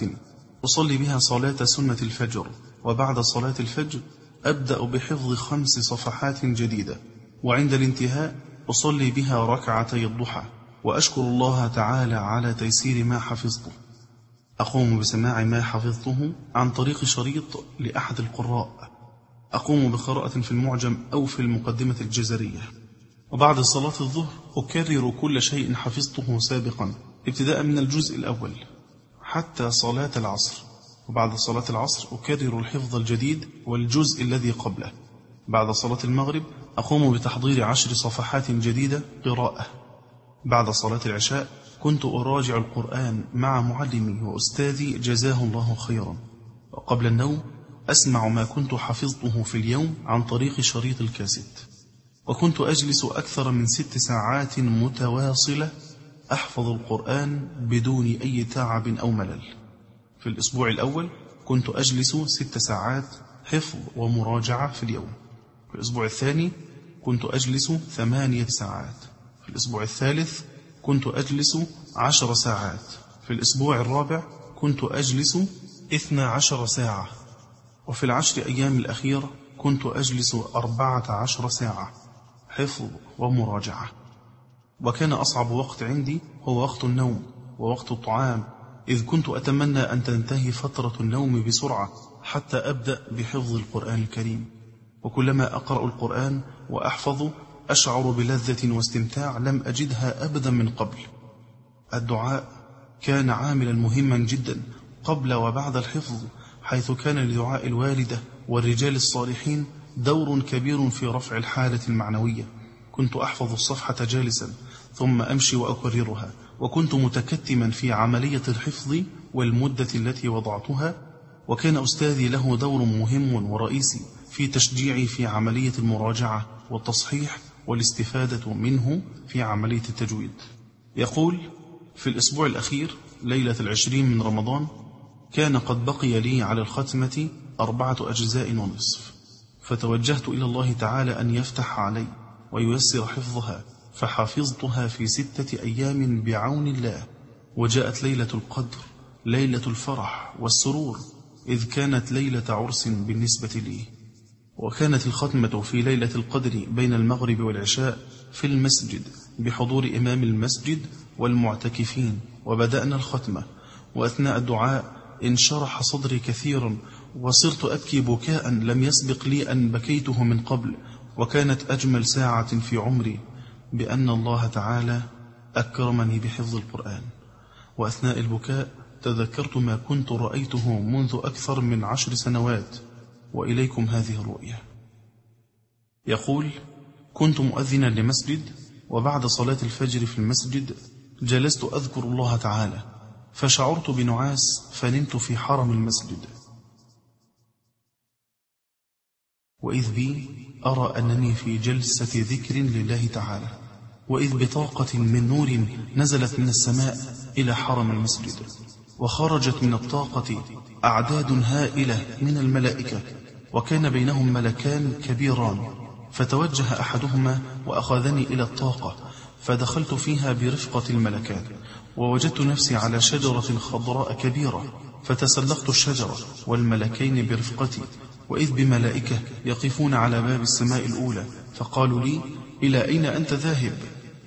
أصلي بها صلاة سنة الفجر وبعد صلاة الفجر أبدأ بحفظ خمس صفحات جديدة وعند الانتهاء أصلي بها ركعتي الضحى وأشكر الله تعالى على تيسير ما حفظته. أقوم بسماع ما حفظته عن طريق شريط لأحد القراء. أقوم بقراءة في المعجم أو في المقدمة الجزرية. وبعد صلاة الظهر أكرر كل شيء حفظته سابقا ابتداء من الجزء الأول. حتى صلاة العصر. وبعد صلاة العصر أكرر الحفظ الجديد والجزء الذي قبله. بعد صلاة المغرب أقوم بتحضير عشر صفحات جديدة قراءة. بعد صلاة العشاء كنت أراجع القرآن مع معلمي وأستاذي. جزاه الله خيرا. وقبل النوم أسمع ما كنت حفظته في اليوم عن طريق شريط الكاسيت. وكنت أجلس أكثر من ست ساعات متواصلة أحفظ القرآن بدون أي تعب أو ملل. في الأسبوع الأول كنت أجلس ست ساعات حفظ ومراجعة في اليوم. في الأسبوع الثاني كنت أجلس ثمانية ساعات. في الأسبوع الثالث كنت أجلس عشر ساعات. في الأسبوع الرابع كنت أجلس إثنى عشر ساعة. وفي العشر أيام الأخيرة كنت أجلس أربعة عشر ساعة. حفظ ومراجعة. وكان أصعب وقت عندي هو وقت النوم ووقت الطعام إذ كنت أتمنى أن تنتهي فترة النوم بسرعة حتى أبدأ بحفظ القرآن الكريم. وكلما أقرأ القرآن وأحفظ أشعر بلذة واستمتاع لم أجدها أبدا من قبل. الدعاء كان عاملا مهما جدا قبل وبعد الحفظ حيث كان لدعاء الوالدة والرجال الصالحين دور كبير في رفع الحالة المعنوية. كنت أحفظ الصفحة جالسا ثم أمشي وأكررها. وكنت متكتما في عملية الحفظ والمدة التي وضعتها وكان أستاذي له دور مهم ورئيسي في تشجيعي في عملية المراجعة والتصحيح والاستفادة منه في عملية التجويد. يقول في الأسبوع الأخير ليلة العشرين من رمضان كان قد بقي لي على الختمة أربعة أجزاء ونصف. فتوجهت إلى الله تعالى أن يفتح علي وييسر حفظها. فحفظتها في ستة أيام بعون الله وجاءت ليلة القدر ليلة الفرح والسرور إذ كانت ليلة عرس بالنسبة لي. وكانت الختمة في ليلة القدر بين المغرب والعشاء في المسجد بحضور إمام المسجد والمعتكفين وبدأنا الختمة. وأثناء الدعاء انشرح صدري كثيرا وصرت أبكي بكاء لم يسبق لي أن بكيته من قبل وكانت أجمل ساعة في عمري. بأن الله تعالى أكرمني بحفظ القرآن. وأثناء البكاء تذكرت ما كنت رأيته منذ أكثر من عشر سنوات وإليكم هذه الرؤية. يقول كنت مؤذنا لمسجد وبعد صلاة الفجر في المسجد جلست أذكر الله تعالى فشعرت بنعاس فنمت في حرم المسجد. وإذ بي أرى أنني في جلسة ذكر لله تعالى وإذ بطاقة من نور نزلت من السماء إلى حرم المسجد وخرجت من الطاقة أعداد هائلة من الملائكة وكان بينهم ملكان كبيران فتوجه أحدهما وأخذني إلى الطاقة فدخلت فيها برفقة الملكات ووجدت نفسي على شجرة خضراء كبيرة فتسلقت الشجرة والملكين برفقتي وإذ بملائكة يقفون على باب السماء الأولى فقالوا لي إلى أين أنت ذاهب؟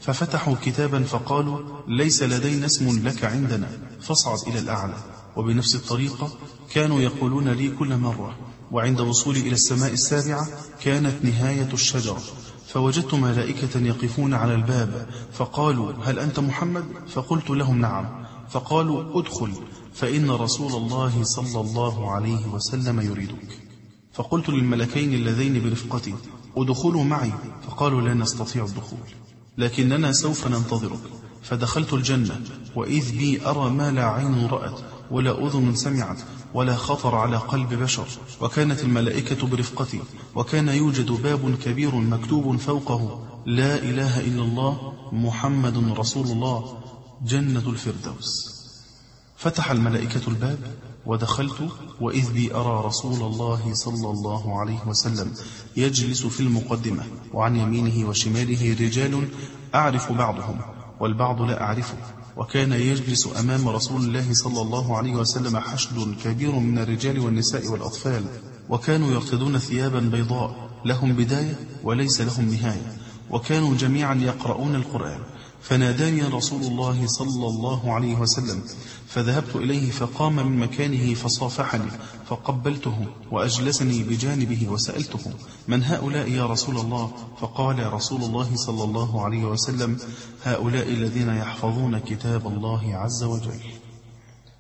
ففتحوا كتابا فقالوا ليس لدينا اسم لك عندنا. فاصعد إلى الأعلى وبنفس الطريقة كانوا يقولون لي كل مرة وعند وصولي إلى السماء السابعة كانت نهاية الشجرة. فوجدت ملائكة يقفون على الباب فقالوا هل أنت محمد؟ فقلت لهم نعم. فقالوا ادخل فإن رسول الله صلى الله عليه وسلم يريدك. فقلت للملكين اللذين برفقتي ادخلوا معي. فقالوا لا نستطيع الدخول. لكننا سوف ننتظرك. فدخلت الجنة وإذ بي أرى ما لا عين رأت ولا أذن سمعت ولا خطر على قلب بشر. وكانت الملائكة برفقتي وكان يوجد باب كبير مكتوب فوقه لا إله إلا الله محمد رسول الله جنة الفردوس. فتح الملائكة الباب ودخلت وإذ بي أرى رسول الله صلى الله عليه وسلم يجلس في المقدمة وعن يمينه وشماله رجال أعرف بعضهم والبعض لا أعرفه وكان يجلس أمام رسول الله صلى الله عليه وسلم حشد كبير من الرجال والنساء والأطفال وكانوا يرتدون ثيابا بيضاء لهم بداية وليس لهم نهاية وكانوا جميعا يقرؤون القرآن فناداني رسول الله صلى الله عليه وسلم فذهبت إليه فقام من مكانه فصافحني فقبلته وأجلسني بجانبه وسألته من هؤلاء يا رسول الله؟ فقال رسول الله صلى الله عليه وسلم هؤلاء الذين يحفظون كتاب الله عز وجل.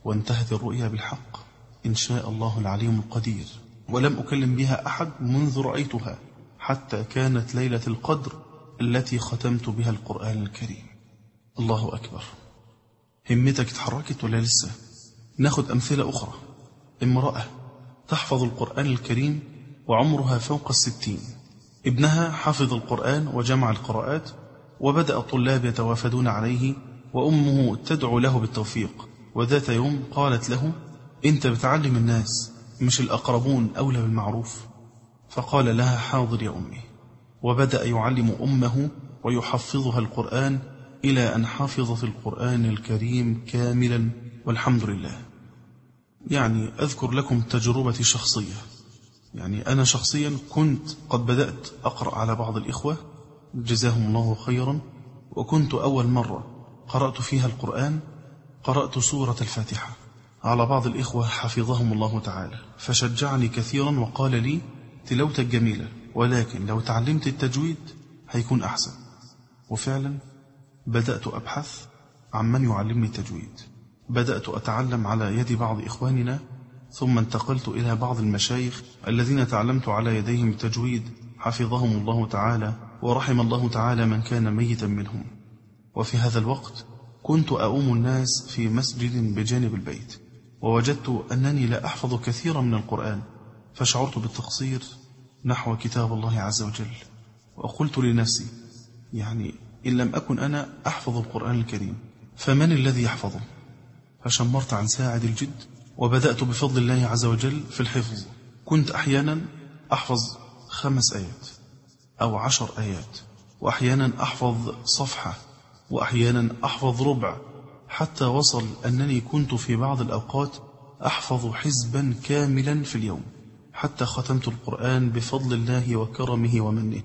وانتهت الرؤيا بالحق إن شاء الله العليم القدير ولم أكلم بها أحد منذ رأيتها حتى كانت ليلة القدر التي ختمت بها القرآن الكريم. الله أكبر. همتك اتحركت ولا لسه؟ ناخد أمثلة أخرى. امرأة تحفظ القرآن الكريم وعمرها فوق الستين. ابنها حفظ القرآن وجمع القراءات وبدأ الطلاب يتوافدون عليه وأمه تدعو له بالتوفيق. وذات يوم قالت له أنت بتعلم الناس مش الأقربون أولى بالمعروف. فقال لها حاضر يا أمي. وبدأ يعلم أمه ويحفظها القرآن إلى أن حفظت القرآن الكريم كاملا والحمد لله. يعني أذكر لكم تجربتي شخصية. يعني أنا شخصيا كنت قد بدأت أقرأ على بعض الإخوة. جزاهم الله خيرا. وكنت أول مرة قرأت فيها القرآن. قرأت سورة الفاتحة على بعض الإخوة حفظهم الله تعالى. فشجعني كثيرا وقال لي تلوتك جميلة ولكن لو تعلمت التجويد هيكون أحسن. وفعلا بدأت أبحث عن من يعلمني التجويد. بدأت أتعلم على يد بعض إخواننا ثم انتقلت إلى بعض المشايخ الذين تعلمت على يديهم التجويد. حفظهم الله تعالى ورحم الله تعالى من كان ميتا منهم. وفي هذا الوقت كنت أؤم الناس في مسجد بجانب البيت ووجدت أنني لا أحفظ كثيرا من القرآن فشعرت بالتقصير نحو كتاب الله عز وجل. وقلت لنفسي يعني إن لم أكن أنا أحفظ القرآن الكريم فمن الذي يحفظه؟ فشمرت عن ساعد الجد وبدأت بفضل الله عز وجل في الحفظ. كنت أحيانا أحفظ خمس آيات أو عشر آيات وأحيانا أحفظ صفحة وأحيانا أحفظ ربع حتى وصل أنني كنت في بعض الأوقات أحفظ حزبا كاملا في اليوم حتى ختمت القرآن بفضل الله وكرمه ومنه.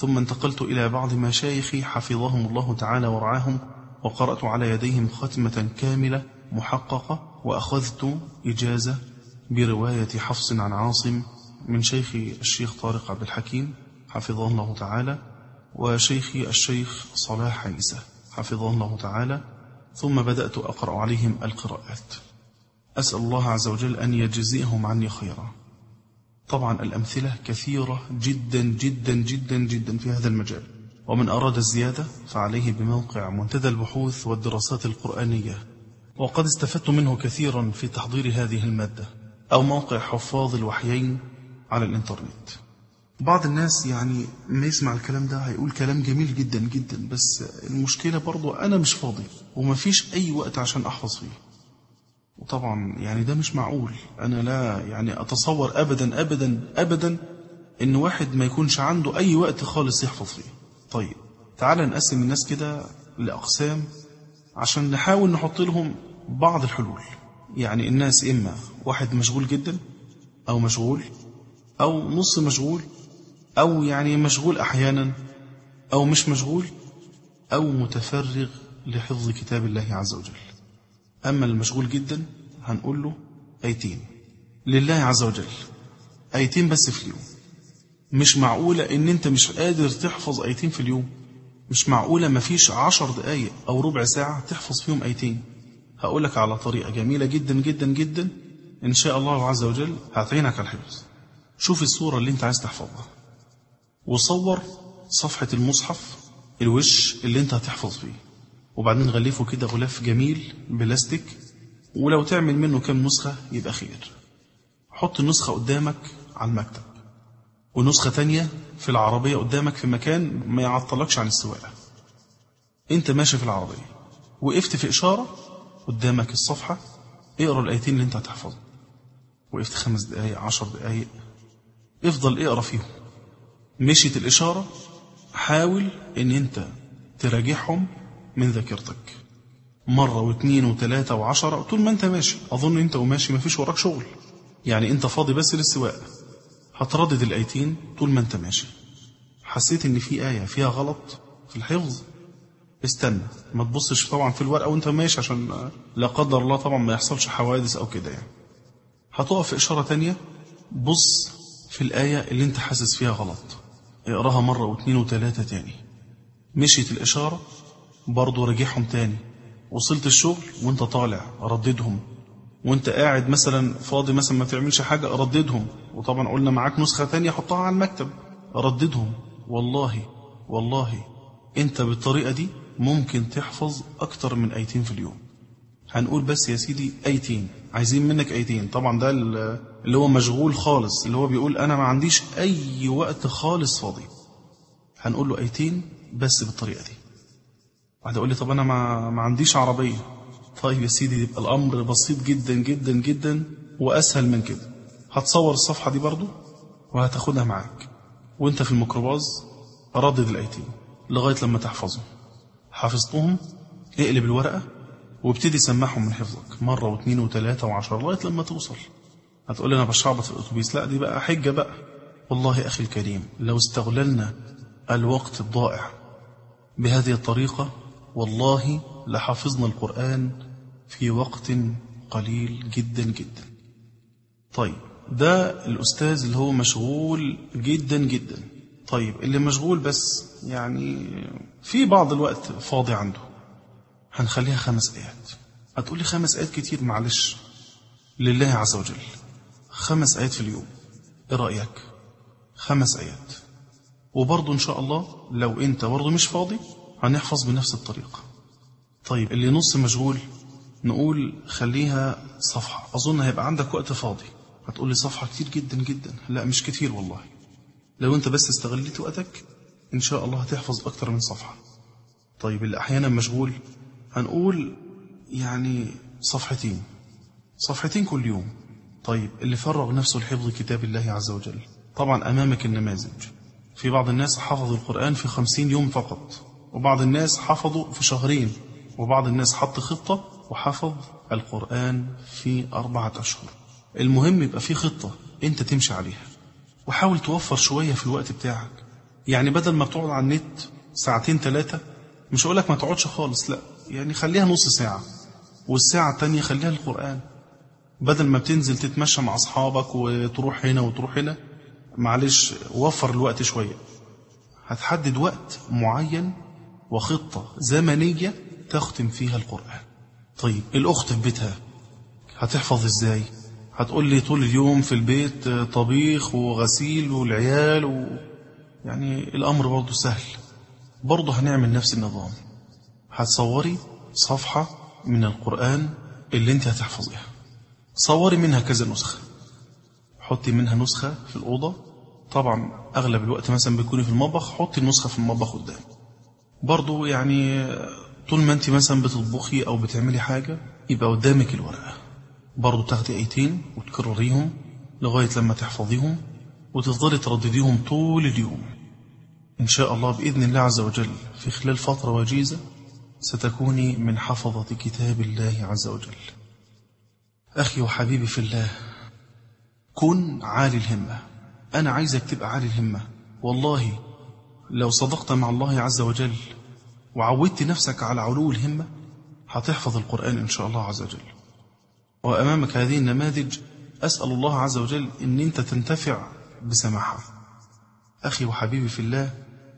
ثم انتقلت إلى بعض مشايخي حفظهم الله تعالى ورعاهم وقرأت على يديهم ختمة كاملة محققة وأخذت إجازة برواية حفص عن عاصم من شيخ الشيخ طارق عبد الحكيم حفظه الله تعالى وشيخ الشيخ صلاح عيسى حفظه الله تعالى ثم بدأت أقرأ عليهم القراءات. أسأل الله عز وجل أن يجزيهم عني خيرا. طبعا الأمثلة كثيرة جدا جدا جدا جدا في هذا المجال. ومن أراد الزيادة فعليه بموقع منتدى البحوث والدراسات القرآنية. وقد استفدت منه كثيرا في تحضير هذه المادة أو موقع حفاظ الوحيين على الإنترنت. بعض الناس يعني ما يسمع الكلام ده هيقول كلام جميل جدا جدا بس المشكلة برضو أنا مش فاضي ومفيش أي وقت عشان أحفظ فيه. وطبعا يعني ده مش معقول. أنا لا يعني أتصور أبدا أبدا أبدا إن واحد ما يكونش عنده أي وقت خالص يحفظ فيه. طيب تعال نقسم الناس كده لأقسام عشان نحاول نحط لهم بعض الحلول. يعني الناس إما واحد مشغول جدا أو مشغول أو نص مشغول أو يعني مشغول أحيانا أو مش مشغول أو متفرغ لحفظ كتاب الله عز وجل. أما المشغول جدا هنقول له أيتين. لله عز وجل. أيتين بس في اليوم. مش معقولة إن أنت مش قادر تحفظ أيتين في اليوم. مش معقولة مفيش عشر دقايق أو ربع ساعة تحفظ فيهم أيتين. هقولك على طريقة جميلة جدا جدا جدا. إن شاء الله عز وجل هتعينك على الحفظ. شوف الصورة اللي أنت عايز تحفظها. وصور صفحة المصحف الوش اللي أنت هتحفظ فيه. وبعدين غلفه كده غلاف جميل بلاستيك ولو تعمل منه كام نسخة يبقى خير. حط النسخة قدامك على المكتب ونسخة تانية في العربية قدامك في مكان ما يعطلكش عن السواقة. انت ماشي في العربية وقفت في إشارة قدامك الصفحة اقرأ الآيتين اللي انت هتحفظهم. وقفت خمس دقايق عشر دقايق افضل اقرأ فيهم. مشيت الإشارة حاول إن انت تراجعهم من ذاكرتك. مرة واثنين وثلاثة وعشرة طول ما أنت ماشي؟ أظن أنت وماشي مفيش وراك شغل. يعني أنت فاضي بس للسواقة. هتردد الآيتين طول ما أنت ماشي. حسيت إن في آية فيها غلط في الحفظ. استنى ما تبصش طبعا في الورقة وأنت ماشي عشان لا قدر الله طبعا ما يحصلش حوادث أو كده يعني. هتقف في إشارة تانية؟ بص في الآية اللي أنت حاسس فيها غلط. اقراها مرة واثنين وثلاثة تاني. مشيت الإشارة برضو راجعهم تاني. وصلت الشغل وانت طالع رددهم. وانت قاعد مثلا فاضي مثلا ما تعملش حاجة رددهم. وطبعا قلنا معاك نسخة تانية حطها على المكتب. رددهم. والله والله انت بالطريقة دي ممكن تحفظ أكتر من أيتين في اليوم. هنقول بس يا سيدي أيتين. عايزين منك أيتين. طبعا ده اللي هو مشغول خالص اللي هو بيقول أنا ما عنديش أي وقت خالص فاضي. هنقول له أيتين بس بالطريقة دي. واحد يقول لي طب أنا ما, ما عنديش عربية. طيب يا سيدي يبقى الأمر بسيط جدا جدا جدا وأسهل من كده. هتصور الصفحة دي برضو وهتاخدها معاك. وأنت في الميكروباص ردد الايتين لغاية لما تحفظهم حفظتهم اقلب الورقة وابتدي سمعهم من حفظك مرة واثنين وثلاثة وعشرة لغاية لما توصل. هتقول لي أنا بشعبط في الأتوبيس. لا دي بقى حجة بقى. والله أخي الكريم لو استغللنا الوقت الضائع بهذه الطريقة والله لحفظنا القرآن في وقت قليل جدا جدا. طيب ده الأستاذ اللي هو مشغول جدا جدا. طيب اللي مشغول بس يعني في بعض الوقت فاضي عنده. هنخليها خمس آيات. هتقولي خمس آيات كتير؟ معلش. لله عز وجل. خمس آيات في اليوم. إيه رأيك؟ خمس آيات. وبرضه إن شاء الله لو أنت برضه مش فاضي هنحفظ بنفس الطريقة. طيب اللي نص مشغول نقول خليها صفحة. أظن هيبقى عندك وقت فاضي. هتقول لي صفحة كتير جدا جدا. لا مش كتير والله. لو أنت بس استغليت وقتك إن شاء الله هتحفظ أكتر من صفحة. طيب اللي أحيانا مشغول هنقول يعني صفحتين. صفحتين كل يوم. طيب اللي فرغ نفسه لحفظ كتاب الله عز وجل. طبعا أمامك النماذج. في بعض الناس حفظوا القرآن في خمسين يوم فقط. وبعض الناس حفظوا في شهرين وبعض الناس حط خطة وحفظ القرآن في أربعة أشهر. المهم يبقى في خطة أنت تمشي عليها. وحاول توفر شوية في الوقت بتاعك. يعني بدل ما بتقعد على النت ساعتين ثلاثة مش أقولك ما تقعدش خالص لا. يعني خليها نص ساعة. والساعة التانية خليها للقرآن بدل ما بتنزل تتمشى مع أصحابك وتروح هنا وتروح هنا معلش وفر الوقت شوية. هتحدد وقت معين وخطة زمنية تختم فيها القرآن. طيب الأخت في بيتها هتحفظ إزاي؟ هتقول لي طول اليوم في البيت طبيخ وغسيل والعيال و... يعني الأمر برضه سهل. برضه هنعمل نفس النظام. هتصوري صفحة من القرآن اللي انت هتحفظيها. صوري منها كذا نسخة. حطي منها نسخة في الأوضة. طبعا أغلب الوقت مثلا بتكوني في المطبخ حطي النسخة في المطبخ قدام. برضو يعني طول ما انت مثلا بتطبخي أو بتعملي حاجة يبقى قدامك الورقة. برضو تاخدي ايتين وتكرريهم لغاية لما تحفظيهم وتفضلي تردديهم طول اليوم. إن شاء الله بإذن الله عز وجل في خلال فترة وجيزة ستكوني من حفظة كتاب الله عز وجل. أخي وحبيبي في الله كن عالي الهمة. أنا عايزك تبقى عالي الهمة. والله لو صدقت مع الله عز وجل وعودت نفسك على علو الهمة هتحفظ القرآن إن شاء الله عز وجل. وأمامك هذه النماذج أسأل الله عز وجل أن أنت تنتفع بسماحها أخي وحبيبي في الله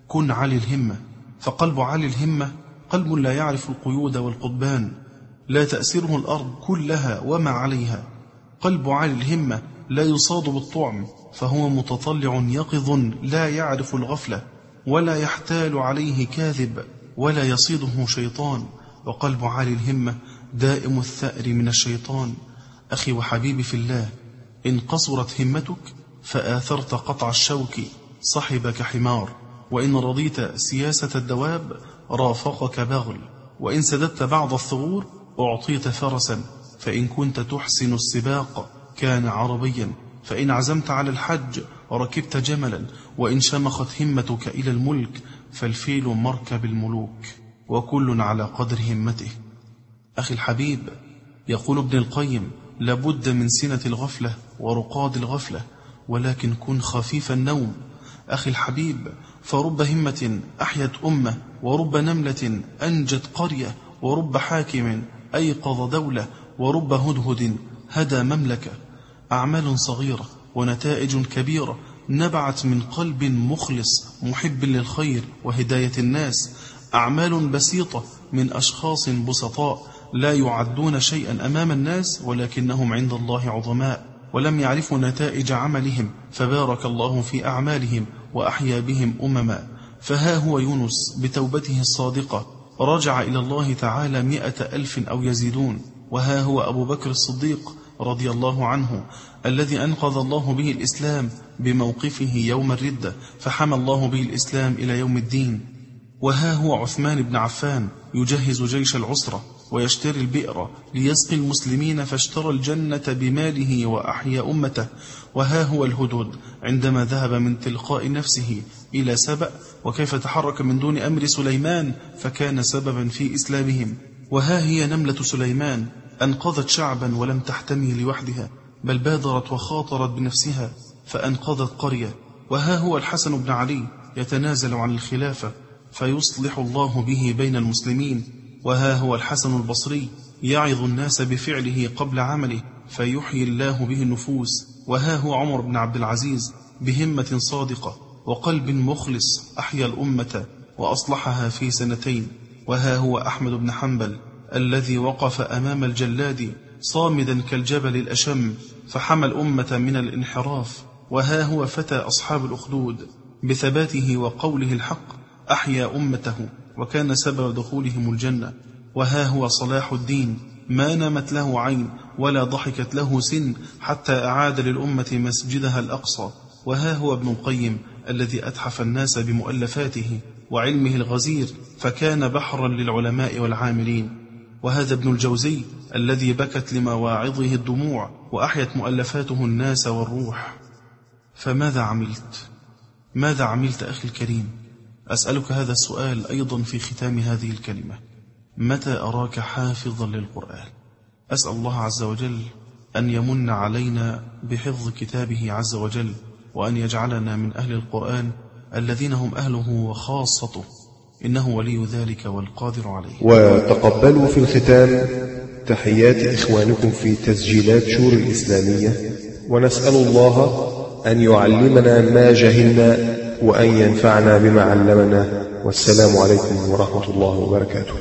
كن عالي الهمة. فقلب عالي الهمة قلب لا يعرف القيود والقضبان. لا تأسره الأرض كلها وما عليها. قلب عالي الهمة لا يصاد بالطعم فهو متطلع يقظ لا يعرف الغفلة. ولا يحتال عليه كاذب ولا يصيده شيطان وقلب عالي الهمة دائم الثأر من الشيطان. أخي وحبيبي في الله إن قصرت همتك فآثرت قطع الشوك صحبك حمار. وإن رضيت سياسة الدواب رافقك بغل. وإن سددت بعض الثغور أعطيت فرسا فإن كنت تحسن السباق كان عربيا. فإن عزمت على الحج ركبت جملا وإن شمخت همتك إلى الملك فالفيل مركب الملوك وكل على قدر همته. أخي الحبيب يقول ابن القيم لابد من سنة الغفلة ورقاد الغفلة ولكن كن خفيف النوم. أخي الحبيب فرب همة أحيت أمة ورب نملة أنجت قرية ورب حاكم أيقظ دولة ورب هدهد هدى مملكة. أعمال صغيرة ونتائج كبيرة نبعت من قلب مخلص محب للخير وهداية الناس. أعمال بسيطة من أشخاص بسطاء لا يعدون شيئا أمام الناس ولكنهم عند الله عظماء ولم يعرفوا نتائج عملهم. فبارك الله في أعمالهم وأحيا بهم أمما. فها هو يونس بتوبته الصادقة. رجع إلى الله تعالى مئة ألف أو يزيدون. وها هو أبو بكر الصديق رضي الله عنه الذي أنقذ الله به الإسلام بموقفه يوم الردة فحمى الله به الإسلام إلى يوم الدين. وها هو عثمان بن عفان يجهز جيش العسرة ويشتري البئر ليسقي المسلمين فاشترى الجنة بماله وأحيا أمته. وها هو الهدود عندما ذهب من تلقاء نفسه إلى سبأ وكيف تحرك من دون أمر سليمان فكان سببا في إسلامهم. وها هي نملة سليمان أنقذت شعبا ولم تحتمي لوحدها بل بادرت وخاطرت بنفسها فأنقذت قرية. وها هو الحسن بن علي يتنازل عن الخلافة فيصلح الله به بين المسلمين. وها هو الحسن البصري يعظ الناس بفعله قبل عمله فيحيي الله به النفوس. وها هو عمر بن عبد العزيز بهمة صادقة وقلب مخلص أحيا الأمة وأصلحها في سنتين. وها هو أحمد بن حنبل الذي وقف أمام الجلاد صامدا كالجبل الأشم فحمى الأمة من الانحراف وها هو فتى أصحاب الأخدود. بثباته وقوله الحق أحيا أمته وكان سبب دخولهم الجنة. وها هو صلاح الدين ما نامت له عين ولا ضحكت له سن حتى أعاد للأمة مسجدها الأقصى. وها هو ابن القيم الذي أتحف الناس بمؤلفاته وعلمه الغزير فكان بحرا للعلماء والعاملين. وهذا ابن الجوزي الذي بكت لمواعظه الدموع وأحيت مؤلفاته الناس والروح فماذا عملت؟ ماذا عملت أخي الكريم؟ أسألك هذا السؤال أيضا في ختام هذه الكلمة متى أراك حافظا للقرآن؟ أسأل الله عز وجل أن يمن علينا بحفظ كتابه عز وجل وأن يجعلنا من أهل القرآن الذين هم أهله وخاصته إنه ولي ذلك والقادر عليه. وتقبلوا في الختام تحيات إخوانكم في تسجيلات شور الإسلامية ونسأل الله أن يعلمنا ما جهلنا وأن ينفعنا بما علمنا والسلام عليكم ورحمة الله وبركاته.